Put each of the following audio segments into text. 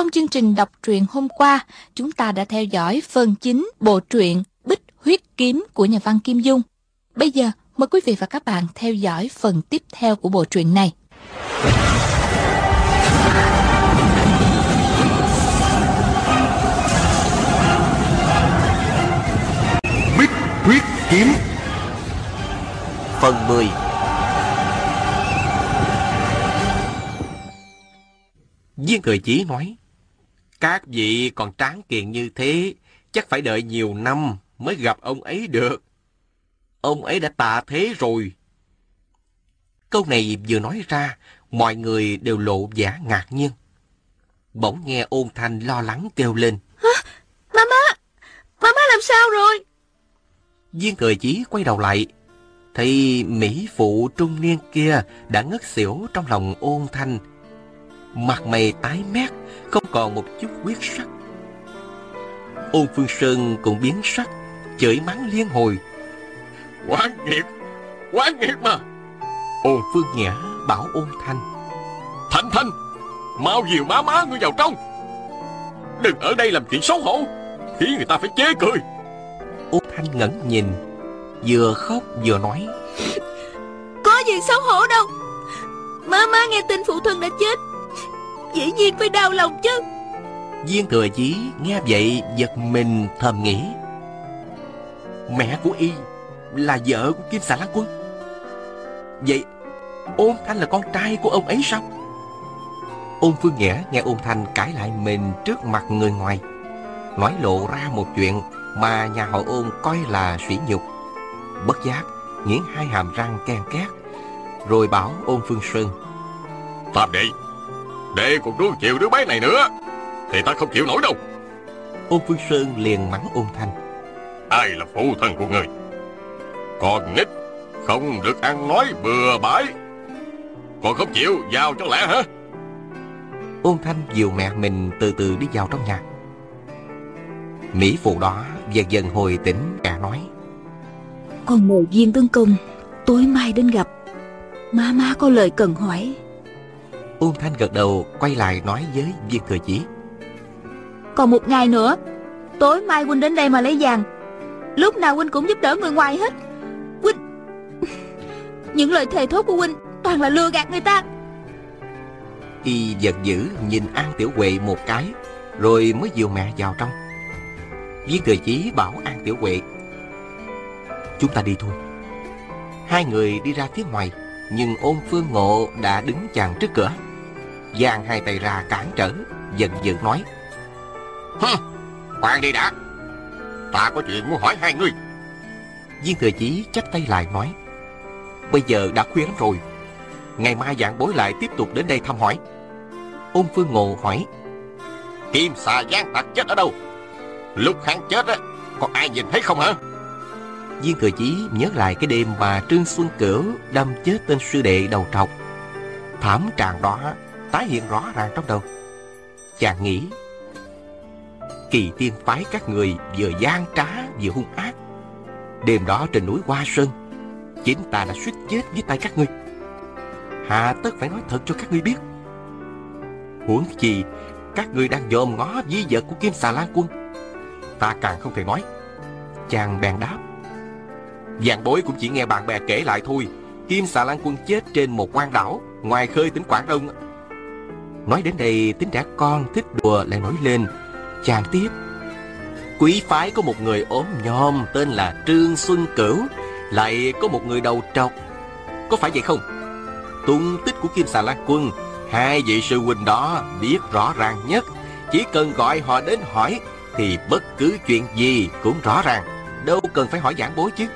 Trong chương trình đọc truyện hôm qua, chúng ta đã theo dõi phần chính bộ truyện Bích Huyết Kiếm của nhà văn Kim Dung. Bây giờ, mời quý vị và các bạn theo dõi phần tiếp theo của bộ truyện này. Bích Huyết Kiếm Phần 10 Viên Thừa Chí nói Các vị còn tráng kiện như thế Chắc phải đợi nhiều năm mới gặp ông ấy được. Ông ấy đã tạ thế rồi. Câu này vừa nói ra Mọi người đều lộ vẻ ngạc nhiên. Bỗng nghe ôn thanh lo lắng kêu lên. Mama! Mama làm sao rồi? Viên Thừa Chí quay đầu lại Thấy Mỹ phụ trung niên kia đã ngất xỉu trong lòng ôn thanh Mặt mày tái mét Không còn một chút huyết sắc. Ôn Phương Sơn cũng biến sắc Chửi mắng liên hồi. Quán nghiệp Quán nghiệp mà. Ôn Phương Nhã bảo ôn thanh. Thanh Thanh Mau dìu má má ngươi vào trong. Đừng ở đây làm chuyện xấu hổ Khiến người ta phải chế cười. Ôn thanh ngẩn nhìn Vừa khóc vừa nói. Có gì xấu hổ đâu. Mama nghe tin phụ thân đã chết Dĩ nhiên phải đau lòng chứ. Viên thừa chí nghe vậy giật mình thầm nghĩ. Mẹ của y là vợ của Kim Xà Lan Quân. Vậy ôn thanh là con trai của ông ấy sao? Ôn Phương Nghĩa nghe ôn thanh cãi lại mình trước mặt người ngoài. Nói lộ ra một chuyện mà nhà họ ôn coi là sỉ nhục. Bất giác nghiến hai hàm răng ken két Rồi bảo ôn Phương Sơn Tam đệ Đệ còn nuông chịu đứa bé này nữa Thì ta không chịu nổi đâu. Ôn Phương Sơn liền mắng ôn thanh. Ai là phụ thân của người? Con nít Không được ăn nói bừa bãi. Còn không chịu vào cho lẽ hả? Ôn thanh dìu mẹ mình từ từ đi vào trong nhà. Mỹ phụ đó dần dần hồi tỉnh cả nói. Con mời viên tướng công Tối mai đến gặp. Má má có lời cần hỏi Ôn thanh gật đầu quay lại nói với viên thừa chí. Còn một ngày nữa Tối mai huynh đến đây mà lấy vàng. Lúc nào huynh cũng giúp đỡ người ngoài hết. Huynh Những lời thề thốt của huynh Toàn là lừa gạt người ta. Y giận dữ nhìn An Tiểu Huệ một cái Rồi mới dìu mẹ vào trong. Viên thừa chí bảo An Tiểu Huệ Chúng ta đi thôi. Hai người đi ra phía ngoài Nhưng ôn phương ngộ đã đứng chặn trước cửa giang hai tay ra cản trở Giận dữ nói. Hừ, khoan đi đã. Ta có chuyện muốn hỏi hai người. Viên thừa chí chắp tay lại nói. Bây giờ đã khuya lắm rồi. Ngày mai dạng bối lại tiếp tục đến đây thăm hỏi. Ôn phương ngộ hỏi. Kim xà giang tặc chết ở đâu? Lúc hắn chết á Còn ai nhìn thấy không hả? Viên thừa chí nhớ lại cái đêm mà Trương Xuân Cửu đâm chết tên sư đệ đầu trọc. Thảm trạng đó tái hiện rõ ràng trong đầu. Chàng nghĩ, kỳ tiên phái các người vừa gian trá vừa hung ác. Đêm đó trên núi Hoa Sơn, chính ta đã suýt chết với tay các ngươi. Hà tất phải nói thật cho các ngươi biết. Huống chi, các ngươi đang dòm ngó di vật của Kim Xà Lan Quân. Ta càng không thể nói. Chàng bèn đáp. Dạng bối cũng chỉ nghe bạn bè kể lại thôi Kim xà lan quân chết trên một quan đảo Ngoài khơi tỉnh Quảng Đông Nói đến đây, tính trẻ con thích đùa lại nổi lên, Chàng tiếp Quý phái có một người ốm nhom Tên là Trương Xuân Cửu, Lại có một người đầu trọc. Có phải vậy không? Tung tích của Kim xà La quân, Hai vị sư huynh đó biết rõ ràng nhất. Chỉ cần gọi họ đến hỏi, Thì bất cứ chuyện gì cũng rõ ràng. Đâu cần phải hỏi giảng bối chứ.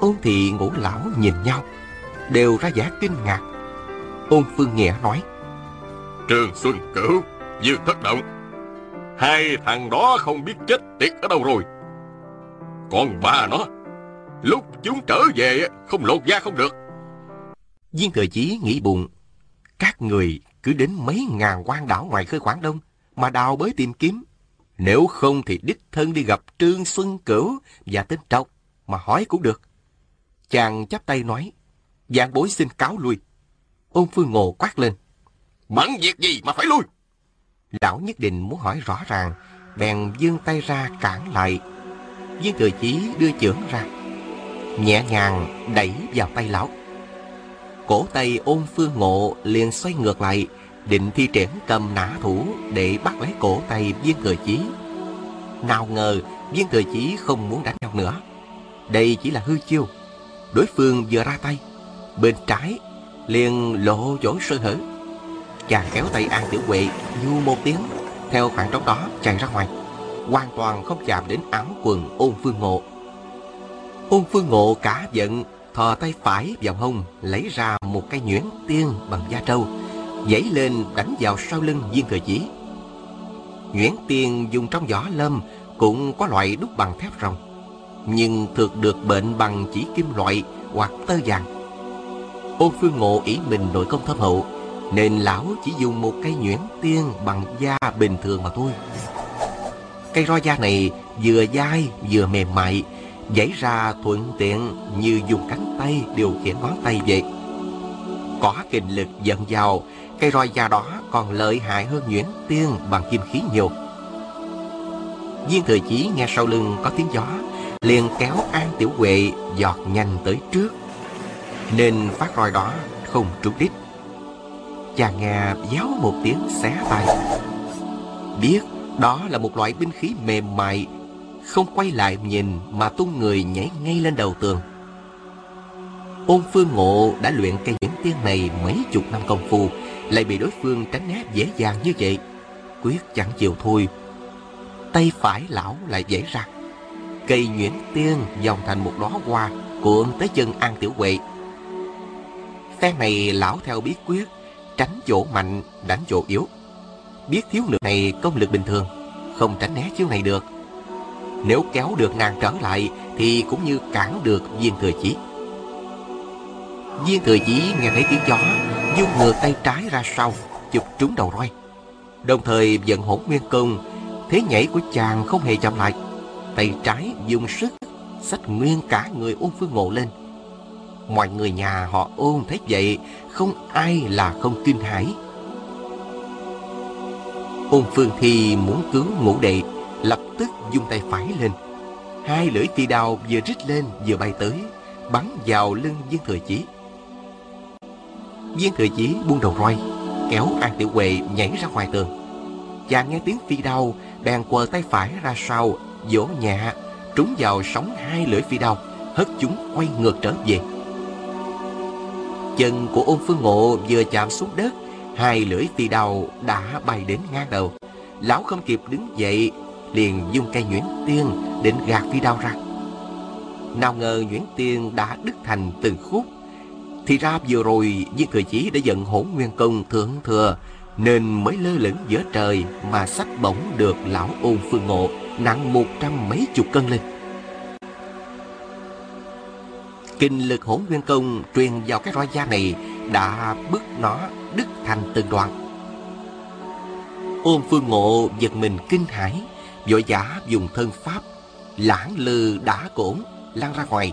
Ôn thị ngũ lão nhìn nhau, Đều ra vẻ kinh ngạc. Ôn phương nghĩa nói Trường Xuân Cửu Dương thất động Hai thằng đó không biết chết tiệt ở đâu rồi Còn bà nó Lúc chúng trở về Không lột da không được Viên thừa chí nghĩ buồn Các người cứ đến mấy ngàn quan đảo ngoài khơi Quảng Đông Mà đào bới tìm kiếm Nếu không thì đích thân đi gặp Trương Xuân Cửu Và tên Trọc Mà hỏi cũng được Chàng chắp tay nói, dạng bối xin cáo lui. Ôn phương ngộ quát lên. Bận việc gì mà phải lui? Lão nhất định muốn hỏi rõ ràng, bèn dương tay ra cản lại. Viên thừa chí đưa chưởng ra, nhẹ nhàng đẩy vào tay lão. Cổ tay ôn phương ngộ liền xoay ngược lại, định thi triển cầm nã thủ để bắt lấy cổ tay viên thừa chí. Nào ngờ viên thừa chí không muốn đánh nhau nữa. Đây chỉ là hư chiêu. Đối phương vừa ra tay, bên trái liền lộ chỗ sơ hở. Chàng kéo tay An Tiểu Huệ nhu một tiếng, theo khoảng trống đó chạy ra ngoài, hoàn toàn không chạm đến áo quần ôn phương ngộ. Ôn phương ngộ cả giận, thò tay phải vào hông, lấy ra một cây nhuyễn tiên bằng da trâu, dãy lên đánh vào sau lưng viên thừa chí. Nhuyễn tiên dùng trong võ lâm cũng có loại đúc bằng thép rồng, nhưng thường được bệnh bằng chỉ kim loại hoặc tơ vàng. Ôn phương ngộ ý mình nội công thâm hậu, nên lão chỉ dùng một cây nhuyễn tiên bằng da bình thường mà thôi. Cây roi da này vừa dai vừa mềm mại, dãy ra thuận tiện như dùng cánh tay điều khiển ngón tay vậy. Có kinh lực dẫn vào, cây roi da đó còn lợi hại hơn nhuyễn tiên bằng kim khí nhiều. Viên thời chí nghe sau lưng có tiếng gió, liền kéo An Tiểu Huệ giọt nhanh tới trước. Nên phát roi đó không trúng đích. Chàng nghe giáo một tiếng xé tay. Biết đó là một loại binh khí mềm mại, không quay lại nhìn mà tung người nhảy ngay lên đầu tường. Ôn phương ngộ đã luyện cây nhẫn tiên này mấy chục năm công phu, lại bị đối phương tránh né dễ dàng như vậy. Quyết chẳng chịu thôi. Tay phải lão lại dễ ra. Cây nhuyễn tiên dòng thành một đóa hoa cuộn tới chân An Tiểu Huệ. Phen này lão theo bí quyết, tránh chỗ mạnh, đánh chỗ yếu. Biết thiếu nữ này công lực bình thường, không tránh né chiêu này được. Nếu kéo được nàng trở lại thì cũng như cản được viên thừa chí. Viên thừa chí nghe thấy tiếng gió, dung ngược tay trái ra sau, chụp trúng đầu roi. Đồng thời vận hỗn nguyên công, thế nhảy của chàng không hề chậm lại. Tay trái dùng sức, xách nguyên cả người ôn phương ngộ lên. Mọi người nhà họ ôn thấy vậy, không ai là không kinh hãi. Ôn phương thi muốn cứu ngũ đệ, lập tức dung tay phải lên. Hai lưỡi phi đao vừa rít lên vừa bay tới, bắn vào lưng viên thừa chí. Viên thừa chí buông đầu roi, kéo An Tiểu Huệ nhảy ra ngoài tường. Chàng nghe tiếng phi đao, bèn quờ tay phải ra sau, vỗ nhẹ, trúng vào sóng hai lưỡi phi đao, hất chúng quay ngược trở về. Chân của ôn phương ngộ vừa chạm xuống đất, hai lưỡi phi đầu đã bay đến ngang đầu. Lão không kịp đứng dậy, liền dùng cây nhuyễn tiên định gạt phi đao ra. Nào ngờ nhuyễn tiên đã đứt thành từng khúc. Thì ra vừa rồi viên thừa chí đã giận hỗn nguyên công thượng thừa, nên mới lơ lửng giữa trời mà sách bổng được lão ôn phương ngộ nặng một trăm mấy chục cân lên. Kinh lực hỗn nguyên công truyền vào cái roi da này đã bức nó đứt thành từng đoạn. Ôn phương ngộ giật mình kinh hãi, vội vã dùng thân pháp, lãng lư đã cổn, lăn ra ngoài,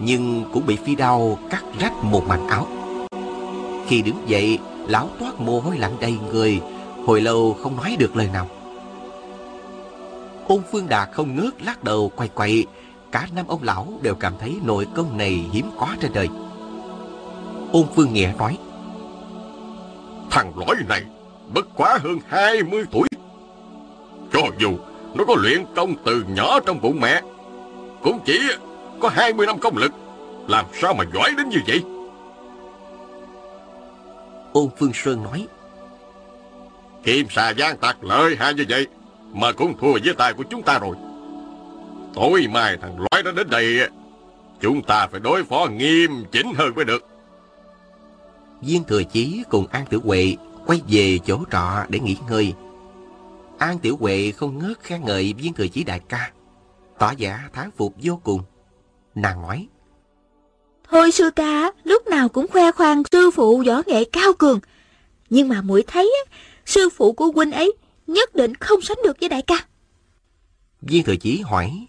nhưng cũng bị phi đao cắt rách một mảnh áo. Khi đứng dậy, lão toát mồ hôi lạnh đầy người, hồi lâu không nói được lời nào. Ôn Phương Đạt không ngớt lắc đầu quay quậy, cả năm ông lão đều cảm thấy nội công này hiếm có trên đời. Ôn Phương Nghĩa nói, Thằng lõi này bất quá hơn 20 tuổi. Cho dù nó có luyện công từ nhỏ trong bụng mẹ, cũng chỉ có 20 năm công lực, làm sao mà giỏi đến như vậy? Ôn Phương Sơn nói, Kim xà gian tạc lợi hại như vậy, mà cũng thua với tay của chúng ta rồi. Tối mai thằng lõi đó đến đây, chúng ta phải đối phó nghiêm chỉnh hơn mới được. Viên Thừa Chí cùng An Tiểu Huệ quay về chỗ trọ để nghỉ ngơi. An Tiểu Huệ không ngớt khen ngợi Viên Thừa Chí đại ca, tỏ vẻ thán phục vô cùng. Nàng nói, Thôi sư ca, lúc nào cũng khoe khoang sư phụ võ nghệ cao cường. Nhưng mà muội thấy sư phụ của huynh ấy nhất định không sánh được với đại ca. Viên Thừa Chí hỏi,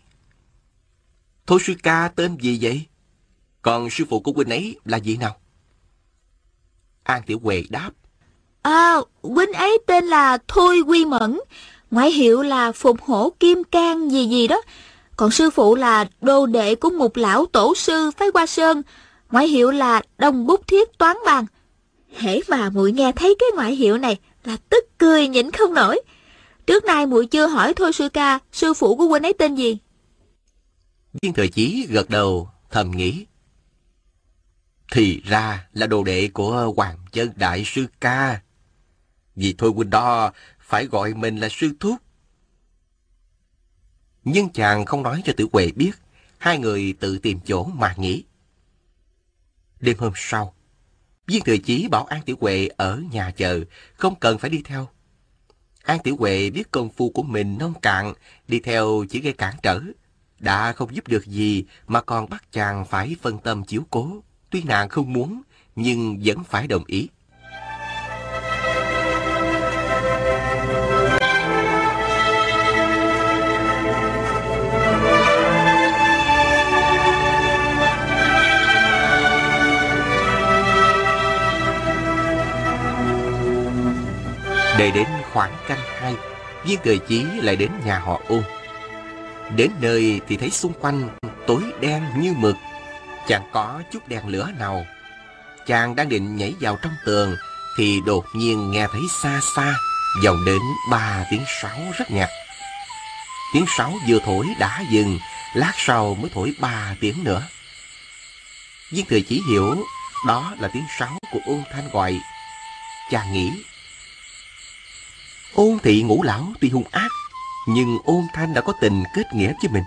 Thôi sư ca tên gì vậy? Còn sư phụ của huynh ấy là gì nào? An Tiểu Huệ đáp, À, huynh ấy tên là Thôi Quy Mẫn, ngoại hiệu là Phục Hổ Kim Cang gì gì đó. Còn sư phụ là đô đệ của một lão tổ sư phái Hoa Sơn, ngoại hiệu là Đông Bút Thiết Toán Bàn. Hễ mà muội nghe thấy cái ngoại hiệu này là tức cười nhịn không nổi. Trước nay muội chưa hỏi Thôi sư ca, sư phụ của huynh ấy tên gì? Viên Thừa Chí gật đầu, thầm nghĩ. Thì ra là đồ đệ của Hoàng Chân Đại Sư Ca. Vì thôi huynh đó phải gọi mình là sư thúc. Nhưng chàng không nói cho tử Huệ biết, hai người tự tìm chỗ mà nghỉ. Đêm hôm sau, Viên Thừa Chí bảo An Tiểu Huệ ở nhà chờ, không cần phải đi theo. An Tiểu Huệ biết công phu của mình nông cạn, đi theo chỉ gây cản trở. Đã không giúp được gì mà còn bắt chàng phải phân tâm chiếu cố. Tuy nàng không muốn, nhưng vẫn phải đồng ý. Để đến khoảng canh hai, viên cờ chí lại đến nhà họ ôn. Đến nơi thì thấy xung quanh tối đen như mực, chẳng có chút đèn lửa nào. Chàng đang định nhảy vào trong tường, thì đột nhiên nghe thấy xa xa, vọng đến ba tiếng sáo rất nhạt. Tiếng sáo vừa thổi đã dừng, lát sau mới thổi ba tiếng nữa. Viên thừa chỉ hiểu đó là tiếng sáo của ôn thanh gọi. Chàng nghĩ Ôn thị ngũ lão tuy hung ác, nhưng ôn thanh đã có tình kết nghĩa với mình.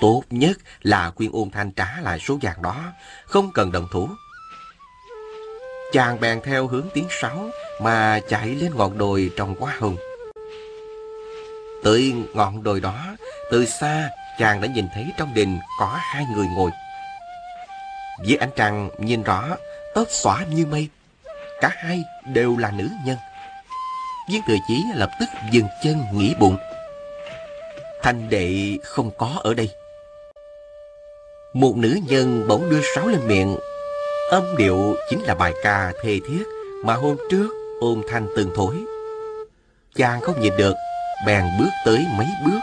Tốt nhất là khuyên ôn thanh trả lại số vàng đó, không cần đồng thủ. Chàng bèn theo hướng tiếng sáo mà chạy lên ngọn đồi trong hoa hồng. Tới ngọn đồi đó, từ xa chàng đã nhìn thấy trong đình có hai người ngồi. Dưới ánh trăng nhìn rõ, tóc xõa như mây. Cả hai đều là nữ nhân. Viên thừa chí lập tức dừng chân nghĩ bụng. Thanh đệ không có ở đây. Một nữ nhân bỗng đưa sáo lên miệng. Âm điệu chính là bài ca thề thiết mà hôm trước ôn thanh từng thổi. Chàng không nhìn được, bèn bước tới mấy bước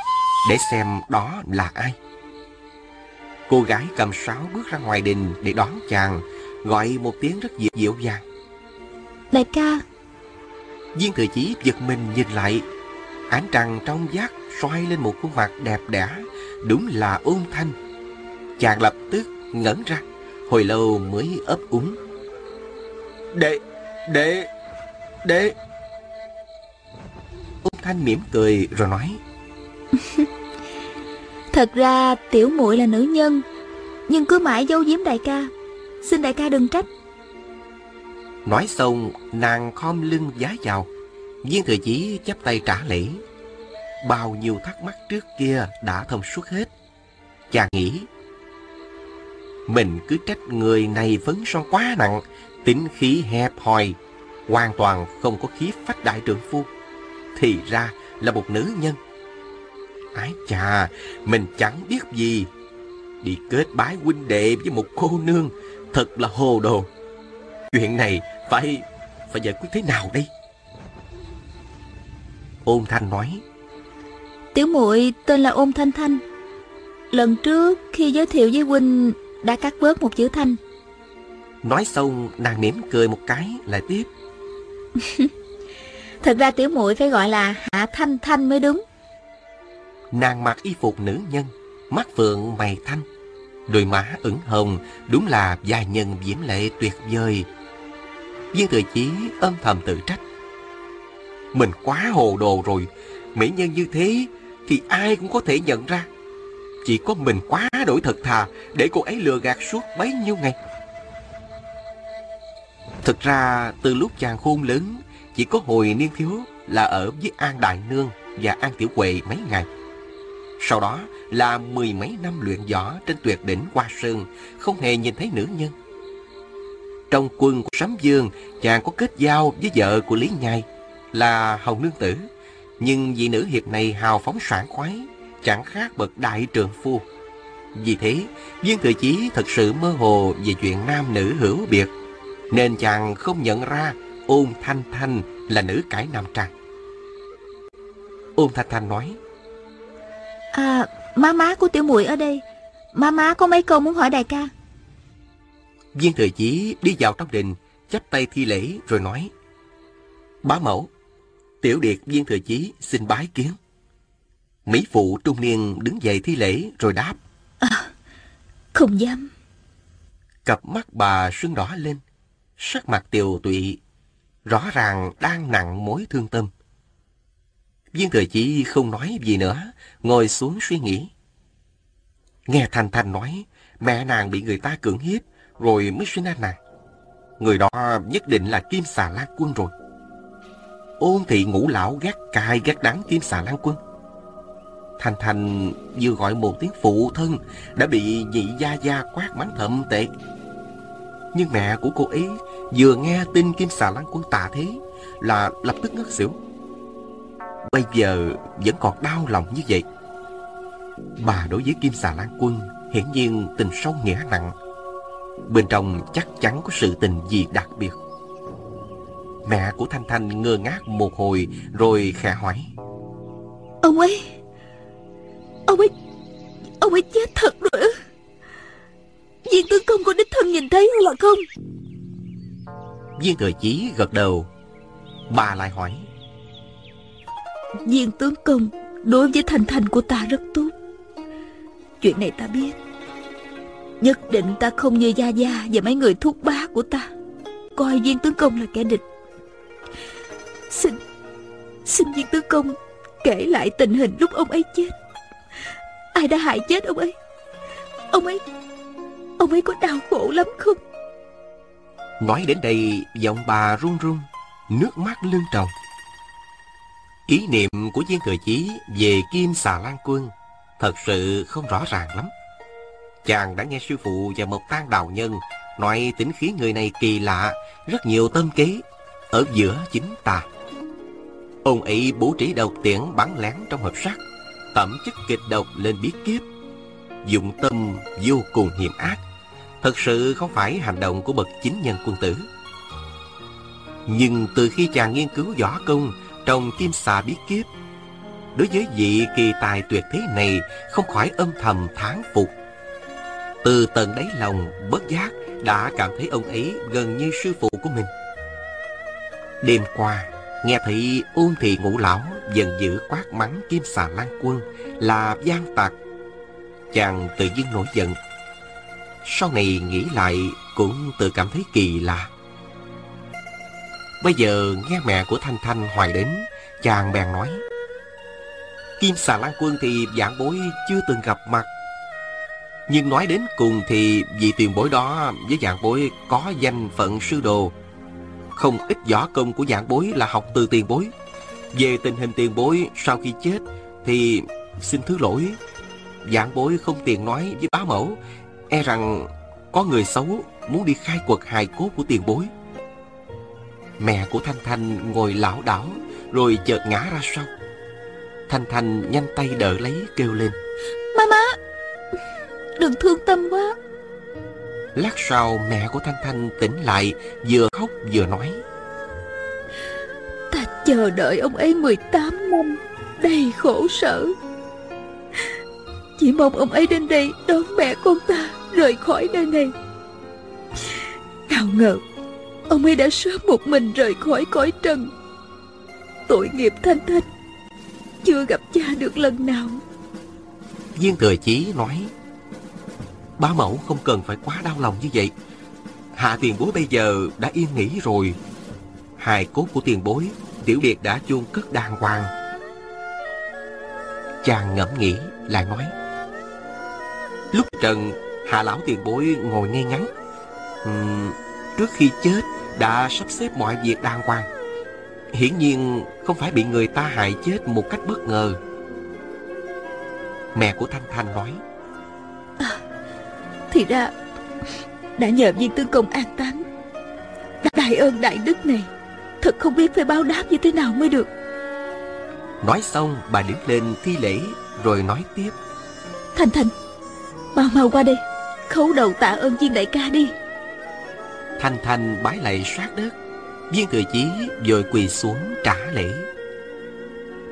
để xem đó là ai. Cô gái cầm sáo bước ra ngoài đình để đón chàng, gọi một tiếng rất dịu dịu dàng. Đại ca, Viên thừa chí giật mình nhìn lại Ánh trăng trong vắt xoay lên một khuôn mặt đẹp đẽ Đúng là ôn thanh. Chàng lập tức ngẩn ra Hồi lâu mới ấp úng. Đệ, đệ, đệ. Ôn thanh mỉm cười rồi nói. Thật ra tiểu muội là nữ nhân Nhưng cứ mãi giấu giếm đại ca. Xin đại ca đừng trách. Nói xong, nàng khom lưng giá vào. Viên thừa chí chắp tay trả lễ. Bao nhiêu thắc mắc trước kia đã thông suốt hết. Chàng nghĩ, mình cứ trách người này vấn son quá nặng, tính khí hẹp hòi, hoàn toàn không có khí phách đại trưởng phu. Thì ra là một nữ nhân. Ái chà, mình chẳng biết gì. Đi kết bái huynh đệ với một cô nương, thật là hồ đồ. Chuyện này phải... phải giải quyết thế nào đây? Ôn Thanh nói. Tiểu muội tên là Ôn Thanh Thanh. Lần trước khi giới thiệu với huynh đã cắt bớt một chữ Thanh. Nói xong nàng mỉm cười một cái lại tiếp. Thật ra tiểu muội phải gọi là Hạ Thanh Thanh mới đúng. Nàng mặc y phục nữ nhân Mắt phượng mày thanh Đôi má ửng hồng Đúng là gia nhân diễm lệ tuyệt vời. Viên Thừa Chí âm thầm tự trách. Mình quá hồ đồ rồi, mỹ nhân như thế thì ai cũng có thể nhận ra. Chỉ có mình quá đổi thật thà để cô ấy lừa gạt suốt bấy nhiêu ngày. Thực ra từ lúc chàng khôn lớn chỉ có hồi niên thiếu là ở với An Đại Nương và An Tiểu Huệ mấy ngày. Sau đó là mười mấy năm luyện võ trên tuyệt đỉnh Hoa Sơn, không hề nhìn thấy nữ nhân. Trong quân của Sấm Dương, chàng có kết giao với vợ của Lý Nhai là Hồng Nương Tử. Nhưng vị nữ hiệp này hào phóng sảng khoái, chẳng khác bậc đại trường phu. Vì thế, Viên Thừa Chí thật sự mơ hồ về chuyện nam nữ hữu biệt, nên chàng không nhận ra Ôn Thanh Thanh là nữ cải nam trang. Ôn Thanh Thanh nói. À, má má của tiểu muội ở đây. Má má có mấy câu muốn hỏi đại ca. Viên Thừa Chí đi vào trong đình, chắp tay thi lễ rồi nói. Bá mẫu, tiểu điệt Viên Thừa Chí xin bái kiến. Mỹ phụ trung niên đứng dậy thi lễ rồi đáp. À, không dám. Cặp mắt bà sưng đỏ lên, sắc mặt tiều tụy, rõ ràng đang nặng mối thương tâm. Viên Thừa Chí không nói gì nữa, ngồi xuống suy nghĩ. Nghe Thanh Thanh nói, mẹ nàng bị người ta cưỡng hiếp, rồi mới sinh ra nàng. Người đó nhất định là Kim Xà Lan Quân rồi. Ôn thị ngũ lão gắt cài gắt đắng Kim Xà Lan Quân. thành thành vừa gọi một tiếng phụ thân đã bị nhị gia gia quát mắng thậm tệ. Nhưng mẹ của cô ấy vừa nghe tin Kim Xà Lan Quân tạ thế là lập tức ngất xỉu. Bây giờ vẫn còn đau lòng như vậy. Bà đối với Kim Xà Lan Quân hiển nhiên tình sâu nghĩa nặng. Bên trong chắc chắn có sự tình gì đặc biệt. Mẹ của Thanh Thanh ngơ ngác một hồi rồi khẽ hỏi. Ông ấy... Ông ấy... Ông ấy chết thật rồi ư? Viên tướng công có đích thân nhìn thấy hay là không? Viên thừa chí gật đầu. Bà lại hỏi. Viên tướng công đối với thành thành của ta rất tốt. Chuyện này ta biết. Nhất định ta không như Gia Gia và mấy người thúc bá của ta. Coi viên tướng công là kẻ địch. Xin, xin viên tướng công kể lại tình hình lúc ông ấy chết. Ai đã hại chết ông ấy? Ông ấy, ông ấy có đau khổ lắm không? Nói đến đây, giọng bà run run, nước mắt lưng tròng. Ý niệm của viên thừa chí về Kim Xà Lan Quân thật sự không rõ ràng lắm. Chàng đã nghe sư phụ và một tan đào nhân nói tính khí người này kỳ lạ, rất nhiều tâm kế, ở giữa chính ta. Ông ấy bố trí độc tiễn bắn lén trong hộp sắt, tẩm chất kịch độc lên bí kiếp. Dụng tâm vô cùng hiểm ác, thật sự không phải hành động của bậc chính nhân quân tử. Nhưng từ khi chàng nghiên cứu võ công trong kim xà bí kiếp, đối với vị kỳ tài tuyệt thế này không khỏi âm thầm thán phục. Từ tận đáy lòng bất giác đã cảm thấy ông ấy gần như sư phụ của mình. Đêm qua, nghe thị ôn thị ngũ lão dần dữ quát mắng kim xà lan quân là gian tặc. Chàng tự nhiên nổi giận. Sau này nghĩ lại cũng tự cảm thấy kỳ lạ. Bây giờ nghe mẹ của Thanh Thanh hoài đến, chàng bèn nói. Kim xà lan quân thì giảng bối chưa từng gặp mặt. Nhưng nói đến cùng thì vị tiền bối đó với dạng bối có danh phận sư đồ. Không ít võ công của dạng bối là học từ tiền bối. Về tình hình tiền bối sau khi chết thì xin thứ lỗi. Dạng bối không tiền nói với bá mẫu, e rằng có người xấu muốn đi khai quật hài cốt của tiền bối. Mẹ của Thanh Thanh ngồi lão đảo rồi chợt ngã ra sau. Thanh Thanh nhanh tay đỡ lấy kêu lên. Mama, đừng thương tâm quá. Lát sau mẹ của Thanh Thanh tỉnh lại vừa khóc vừa nói. Ta chờ đợi ông ấy 18 năm, đầy khổ sở. Chỉ mong ông ấy đến đây đón mẹ con ta rời khỏi nơi này. Nào ngờ, ông ấy đã sớm một mình rời khỏi cõi trần. Tội nghiệp Thanh Thanh, chưa gặp cha được lần nào. Viên Thừa Chí nói, Bá mẫu không cần phải quá đau lòng như vậy. Hạ tiền bối bây giờ đã yên nghỉ rồi. Hài cốt của tiền bối, tiểu biệt đã chôn cất đàng hoàng. Chàng ngẫm nghĩ, lại nói. Lúc trần, hạ lão tiền bối ngồi ngay ngắn. Uhm, trước khi chết, đã sắp xếp mọi việc đàng hoàng. Hiển nhiên không phải bị người ta hại chết một cách bất ngờ. Mẹ của Thanh Thanh nói. Thì ra Đã nhờ viên tướng công an táng Đại ơn đại đức này Thật không biết phải báo đáp như thế nào mới được. Nói xong bà đứng lên thi lễ Rồi nói tiếp. Thành Thành Mau mau qua đây Khấu đầu tạ ơn viên đại ca đi. Thanh Thanh bái lại sát đất Viên thừa chí vội quỳ xuống trả lễ.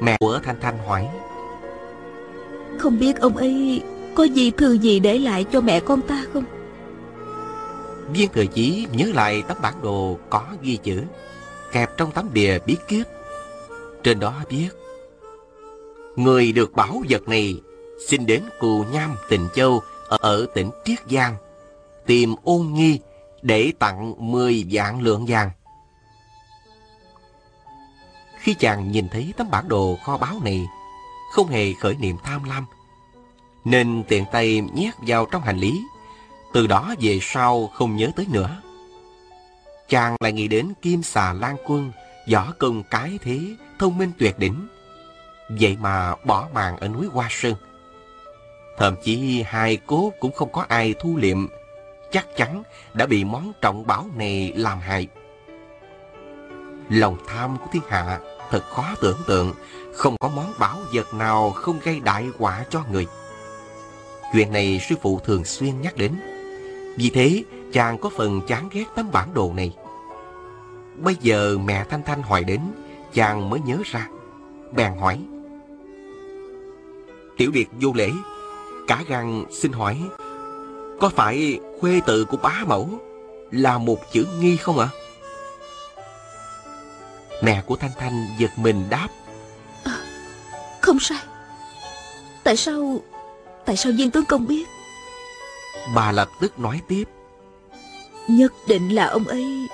Mẹ của Thanh Thanh hỏi Không biết ông ấy có gì thư gì để lại cho mẹ con ta không? Viên thừa chí nhớ lại tấm bản đồ có ghi chữ, Kẹp trong tấm bìa bí kíp. Trên đó viết, Người được bảo vật này Xin đến Cù Nham Tịnh Châu, Ở tỉnh Triết Giang, Tìm ôn nghi Để tặng 10 vạn lượng vàng. Khi chàng nhìn thấy tấm bản đồ kho báu này, Không hề khởi niệm tham lam nên tiện tay nhét vào trong hành lý từ đó về sau không nhớ tới nữa. Chàng lại nghĩ đến Kim Xà Lan Quân, võ công cái thế, thông minh tuyệt đỉnh. Vậy mà bỏ màn ở núi Hoa Sơn. Thậm chí hai cốt cũng không có ai thu liệm, chắc chắn đã bị món trọng bảo này làm hại. Lòng tham của thiên hạ thật khó tưởng tượng, không có món bảo vật nào không gây đại quả cho người. Chuyện này sư phụ thường xuyên nhắc đến. Vì thế, chàng có phần chán ghét tấm bản đồ này. Bây giờ mẹ Thanh Thanh hỏi đến, chàng mới nhớ ra. Bèn hỏi. Tiểu Điệt vô lễ, cả gan xin hỏi, có phải khuê tự của bá mẫu là một chữ nghi không ạ? Mẹ của Thanh Thanh giật mình đáp. À, không sai. Tại sao... Tại sao viên tướng công biết? Bà lập tức nói tiếp. Nhất định là ông ấy...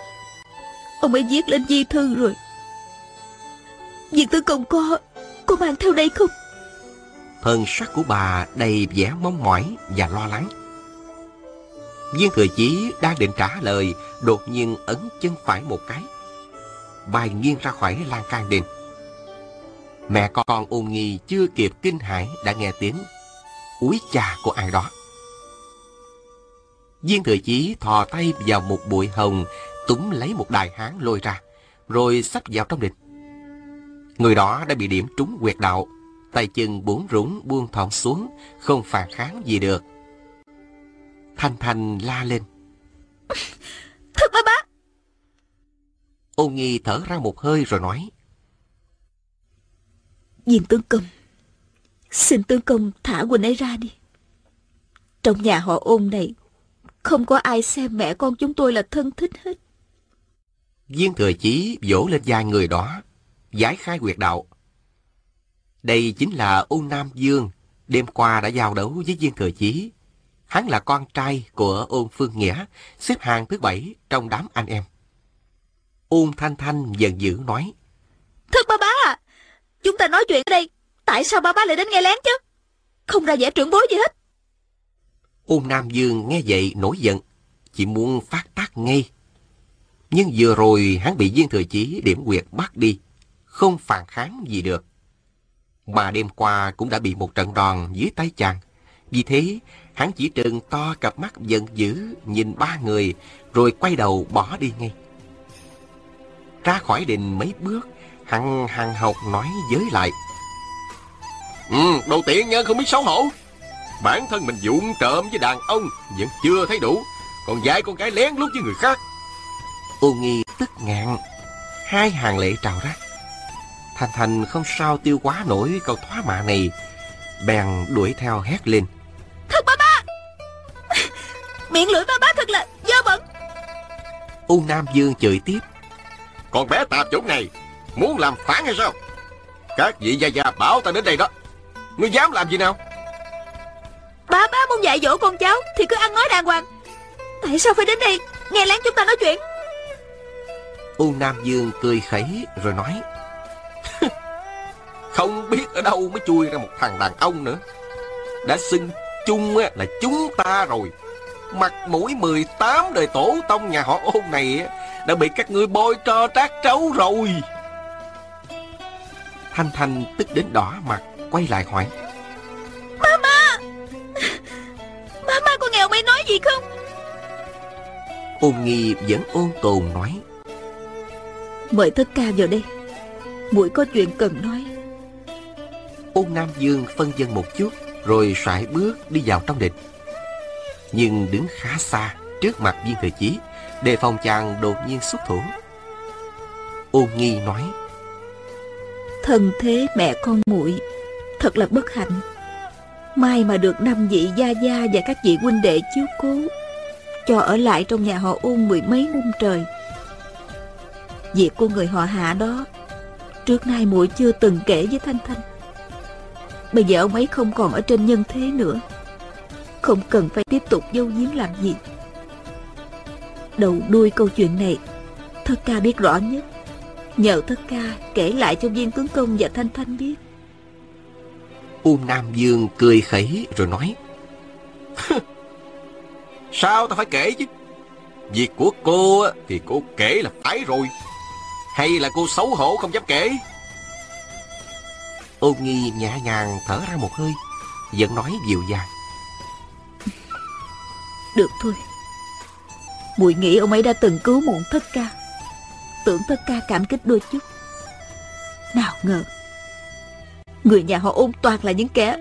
Ông ấy viết lên di thư rồi. Viên tướng công có... Có mang theo đây không? Thân sắc của bà đầy vẻ mong mỏi và lo lắng. Viên thừa chí đang định trả lời, đột nhiên ấn chân phải một cái. Bay nghiêng ra khỏi lan can đền. Mẹ con ôn nghi chưa kịp kinh hãi đã nghe tiếng úi cha của ai đó. Viên thừa chí thò tay vào một bụi hồng, túm lấy một đài hán lôi ra, rồi xách vào trong địch. Người đó đã bị điểm trúng quyệt đạo, tay chân bốn rũng buông thõng xuống, không phản kháng gì được. Thanh Thanh la lên. Thật ba bá! Ôn nghi thở ra một hơi rồi nói. Viên tướng công, xin tướng công thả Quỳnh ấy ra đi. Trong nhà họ ôn này không có ai xem mẹ con chúng tôi là thân thích hết. Viên thừa chí vỗ lên vai người đó, giải khai quyệt đạo. Đây chính là ôn Nam Dương, đêm qua đã giao đấu với viên thừa chí. Hắn là con trai của ôn Phương Nghĩa, xếp hàng thứ bảy trong đám anh em. Ôn Thanh Thanh giận dữ nói. Thưa ba bá à, chúng ta nói chuyện ở đây, tại sao ba bá lại đến nghe lén chứ? Không ra vẻ trưởng bối gì hết. Ôn Nam Dương nghe vậy nổi giận, chỉ muốn phát tác ngay. Nhưng vừa rồi hắn bị viên thừa chí điểm quyệt bắt đi, không phản kháng gì được. Mà đêm qua cũng đã bị một trận đòn dưới tay chàng. Vì thế, hắn chỉ trừng to cặp mắt giận dữ nhìn ba người, rồi quay đầu bỏ đi ngay. Ra khỏi đình mấy bước, hắn hằng học nói giới lại. Ừ, đồ tiện nhân không biết xấu hổ. Bản thân mình dụng trộm với đàn ông Vẫn chưa thấy đủ. Còn dạy con gái lén lút với người khác. Ô nghi tức ngạn. Hai hàng lệ trào ra Thành Thành không sao tiêu quá nổi câu thoá mạ này. Bèn đuổi theo hét lên. Thật ba ba! Miệng lưỡi ba bá thật là dơ bẩn. U Nam Dương chửi tiếp. Con bé tạp chủng này Muốn làm phản hay sao? Các vị gia gia bảo ta đến đây đó Ngươi dám làm gì nào? Ba bá muốn dạy dỗ con cháu Thì cứ ăn nói đàng hoàng. Tại sao phải đến đây Nghe lén chúng ta nói chuyện? U Nam Dương cười khẩy rồi nói Không biết ở đâu mới chui ra một thằng đàn ông nữa. Đã xưng chung là chúng ta rồi. Mặt mũi 18 đời tổ tông nhà họ ôn này Đã bị các ngươi bôi trơ trát trấu rồi. Thanh Thanh tức đến đỏ mặt Quay lại hỏi. Nghèo mày nói gì không? Ôn nghi vẫn ôn tồn nói. Mời thất ca vào đây. Mũi có chuyện cần nói. Ôn Nam Dương phân dân một chút Rồi sải bước đi vào trong địch. Nhưng đứng khá xa Trước mặt viên thừa chí Đề phòng chàng đột nhiên xuất thủ. Ôn nghi nói. Thân thế mẹ con muội Thật là bất hạnh. Mai mà được năm vị gia gia và các vị huynh đệ chiếu cố, Cho ở lại trong nhà họ ôn mười mấy năm trời. Việc của người họ hạ đó, Trước nay muội chưa từng kể với Thanh Thanh. Bây giờ ông ấy không còn ở trên nhân thế nữa. Không cần phải tiếp tục dâu giếm làm gì. Đầu đuôi câu chuyện này, Thất ca biết rõ nhất. Nhờ thất ca kể lại cho viên tướng công và Thanh Thanh biết U Nam Dương cười khẩy rồi nói Sao ta phải kể chứ? Việc của cô thì cô kể là phải rồi. Hay là cô xấu hổ không dám kể? Ôn nghi nhẹ nhàng thở ra một hơi Vẫn nói dịu dàng, Được thôi. Mùi nghĩ ông ấy đã từng cứu muộn thất ca. Tưởng thất ca cảm kích đôi chút. Nào ngờ Người nhà họ ôn toàn là những kẻ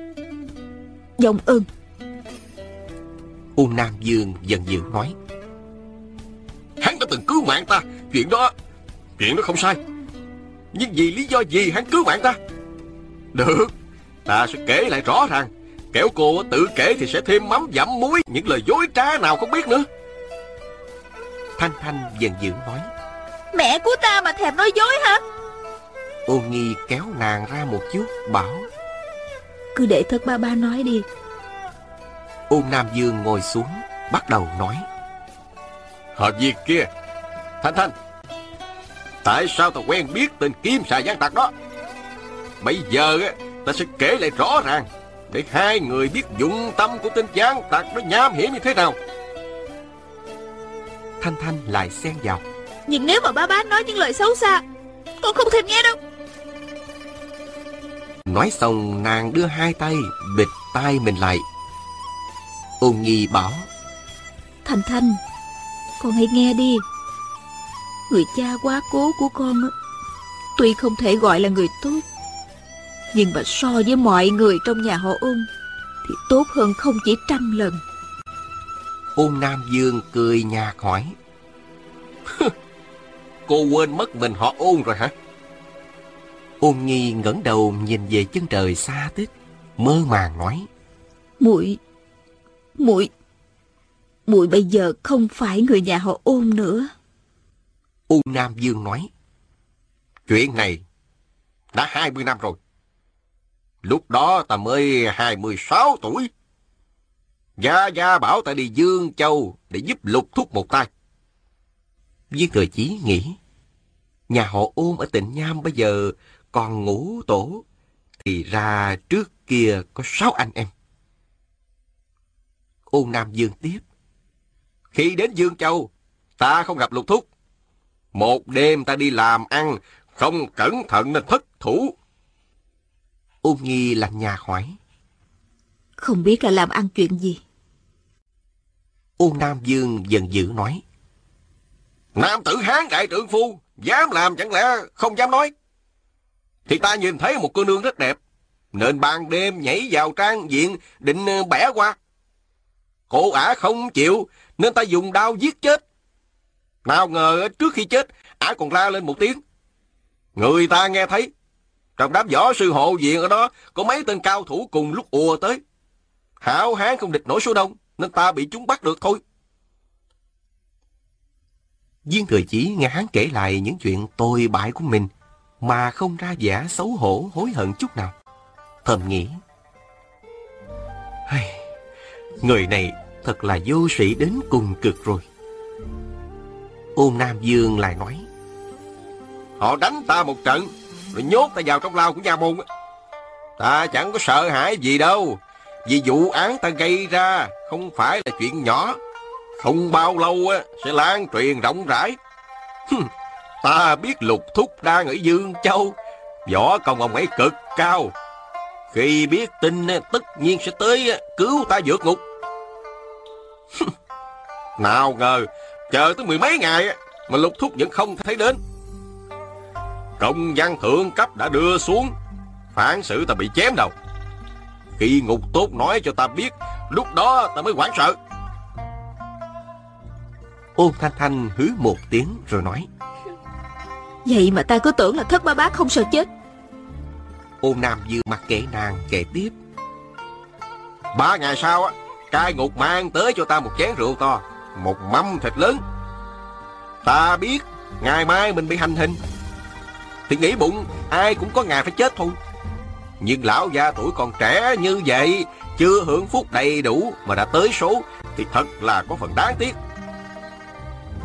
Dòng ơn. U Nam Dương dần dữ nói Hắn đã từng cứu mạng ta. Chuyện đó Chuyện đó không sai. Nhưng vì lý do gì hắn cứu mạng ta? Được Ta sẽ kể lại rõ ràng. Kẻo cô tự kể thì sẽ thêm mắm dặm muối Những lời dối trá nào không biết nữa. Thanh Thanh dần dữ nói Mẹ của ta mà thèm nói dối hả Ôn nghi kéo nàng ra một chút Bảo Cứ để thất ba ba nói đi. Ôn Nam Dương ngồi xuống Bắt đầu nói. Họ việc kia. Thanh Thanh Tại sao ta quen biết tên Kim xà giang tặc đó? Bây giờ á ta sẽ kể lại rõ ràng Để hai người biết dụng tâm của tên giang tặc nó nham hiểm như thế nào. Thanh Thanh lại xen vào. Nhưng nếu mà ba bá nói những lời xấu xa Con không thèm nghe đâu Nói xong nàng đưa hai tay Bịt tai mình lại. Ôn nhi bảo Thành Thanh Con hãy nghe đi. Người cha quá cố của con Tuy không thể gọi là người tốt Nhưng mà so với mọi người trong nhà họ ôn Thì tốt hơn không chỉ trăm lần. Ôn Nam Dương cười nhạt hỏi Cô quên mất mình họ ôn rồi hả Ôn Nhi ngẩng đầu nhìn về chân trời xa tích Mơ màng nói muội muội muội bây giờ không phải người nhà họ ôn nữa Ôn Nam Dương nói Chuyện này đã 20 năm rồi. Lúc đó ta mới 26 tuổi. Gia Gia bảo ta đi Dương Châu để giúp lục thúc một tay. Viên Thừa Chí nghĩ Nhà họ ôn ở tỉnh Nham bây giờ còn ngủ tổ Thì ra trước kia có sáu anh em Ôn Nam Dương tiếp Khi đến Dương Châu, ta không gặp lục thúc. Một đêm ta đi làm ăn, không cẩn thận nên thất thủ. Ôn Nhi lạnh nhà hỏi Không biết là làm ăn chuyện gì Ôn Nam Dương dần dữ nói Nam tử Hán đại trượng phu, dám làm chẳng lẽ không dám nói. Thì ta nhìn thấy một cô nương rất đẹp, nên ban đêm nhảy vào trang diện định ờ, bẻ qua. Cô ả không chịu, nên ta dùng đao giết chết. Nào ngờ trước khi chết, ả còn la lên một tiếng. Người ta nghe thấy, trong đám võ sư hộ viện ở đó có mấy tên cao thủ cùng lúc ùa tới. Hảo hán không địch nổi số đông, nên ta bị chúng bắt được thôi. Viên Thừa Chí nghe hắn kể lại những chuyện tồi bại của mình mà không ra vẻ xấu hổ hối hận chút nào. Thầm nghĩ, "Hay, người này thật là vô sĩ đến cùng cực rồi. Ôn Nam Dương lại nói, Họ đánh ta một trận, rồi nhốt ta vào trong lao của nhà môn. Ta chẳng có sợ hãi gì đâu, vì vụ án ta gây ra không phải là chuyện nhỏ. Không bao lâu sẽ lan truyền rộng rãi. Ta biết lục thúc đang ở Dương Châu, võ công ông ấy cực cao. Khi biết tin eh, tất nhiên sẽ tới eh, cứu ta vượt ngục. Nào ngờ, chờ tới mười mấy ngày eh, mà lục thúc vẫn không thấy đến. Công văn thượng cấp đã đưa xuống Phán xử ta bị chém đầu Khi ngục tốt nói cho ta biết Lúc đó ta mới hoảng sợ Ôn Thanh Thanh hứ một tiếng rồi nói, Vậy mà ta cứ tưởng là thất ba bác không sợ chết. Ôn Nam Dương mặt kệ nàng kể tiếp. Ba ngày sau á Cai ngục mang tới cho ta một chén rượu to, Một mâm thịt lớn. Ta biết Ngày mai mình bị hành hình. Thì nghĩ bụng, ai cũng có ngày phải chết thôi. Nhưng lão già tuổi còn trẻ như vậy, Chưa hưởng phúc đầy đủ Mà đã tới số, Thì thật là có phần đáng tiếc.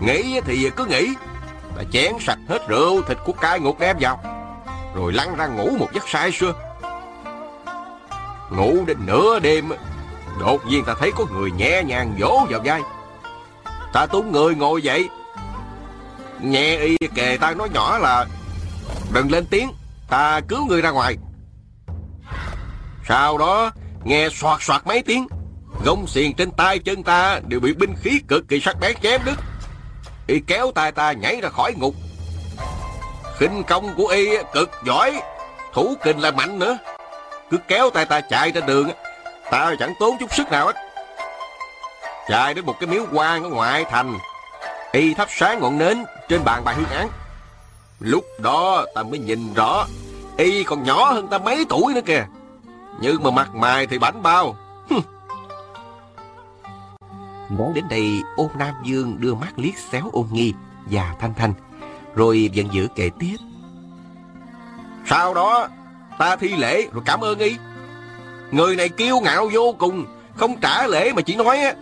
Nghĩ thì cứ nghĩ đã chén sạch hết rượu, thịt của cai ngục đem vào. Rồi lăn ra ngủ một giấc say sưa Ngủ đến nửa đêm, Đột nhiên ta thấy có người nhẹ nhàng vỗ vào vai. Ta túng người ngồi dậy. Nghe y kề ta nói nhỏ là, Đừng lên tiếng, Ta cứu người ra ngoài. Sau đó, Nghe soạt soạt mấy tiếng, Gông xiềng trên tay chân ta Đều bị binh khí cực kỳ sắc bén chém đứt. Y kéo tay ta nhảy ra khỏi ngục. Khinh công của y cực giỏi, thủ kình lại mạnh nữa. Cứ kéo tay ta chạy ra đường, ta chẳng tốn chút sức nào hết. Chạy đến một cái miếu quan ở ngoại thành, y thắp sáng ngọn nến trên bàn bài hương án. Lúc đó ta mới nhìn rõ, y còn nhỏ hơn ta mấy tuổi nữa kìa. Nhưng mà mặt mày thì bảnh bao. Nói đến đây, ôn Nam Dương đưa mắt liếc xéo ôn nghi và Thanh Thanh, rồi giận dữ kể tiếp. Sau đó, ta thi lễ rồi cảm ơn y. Người này kiêu ngạo vô cùng, không trả lễ mà chỉ nói á,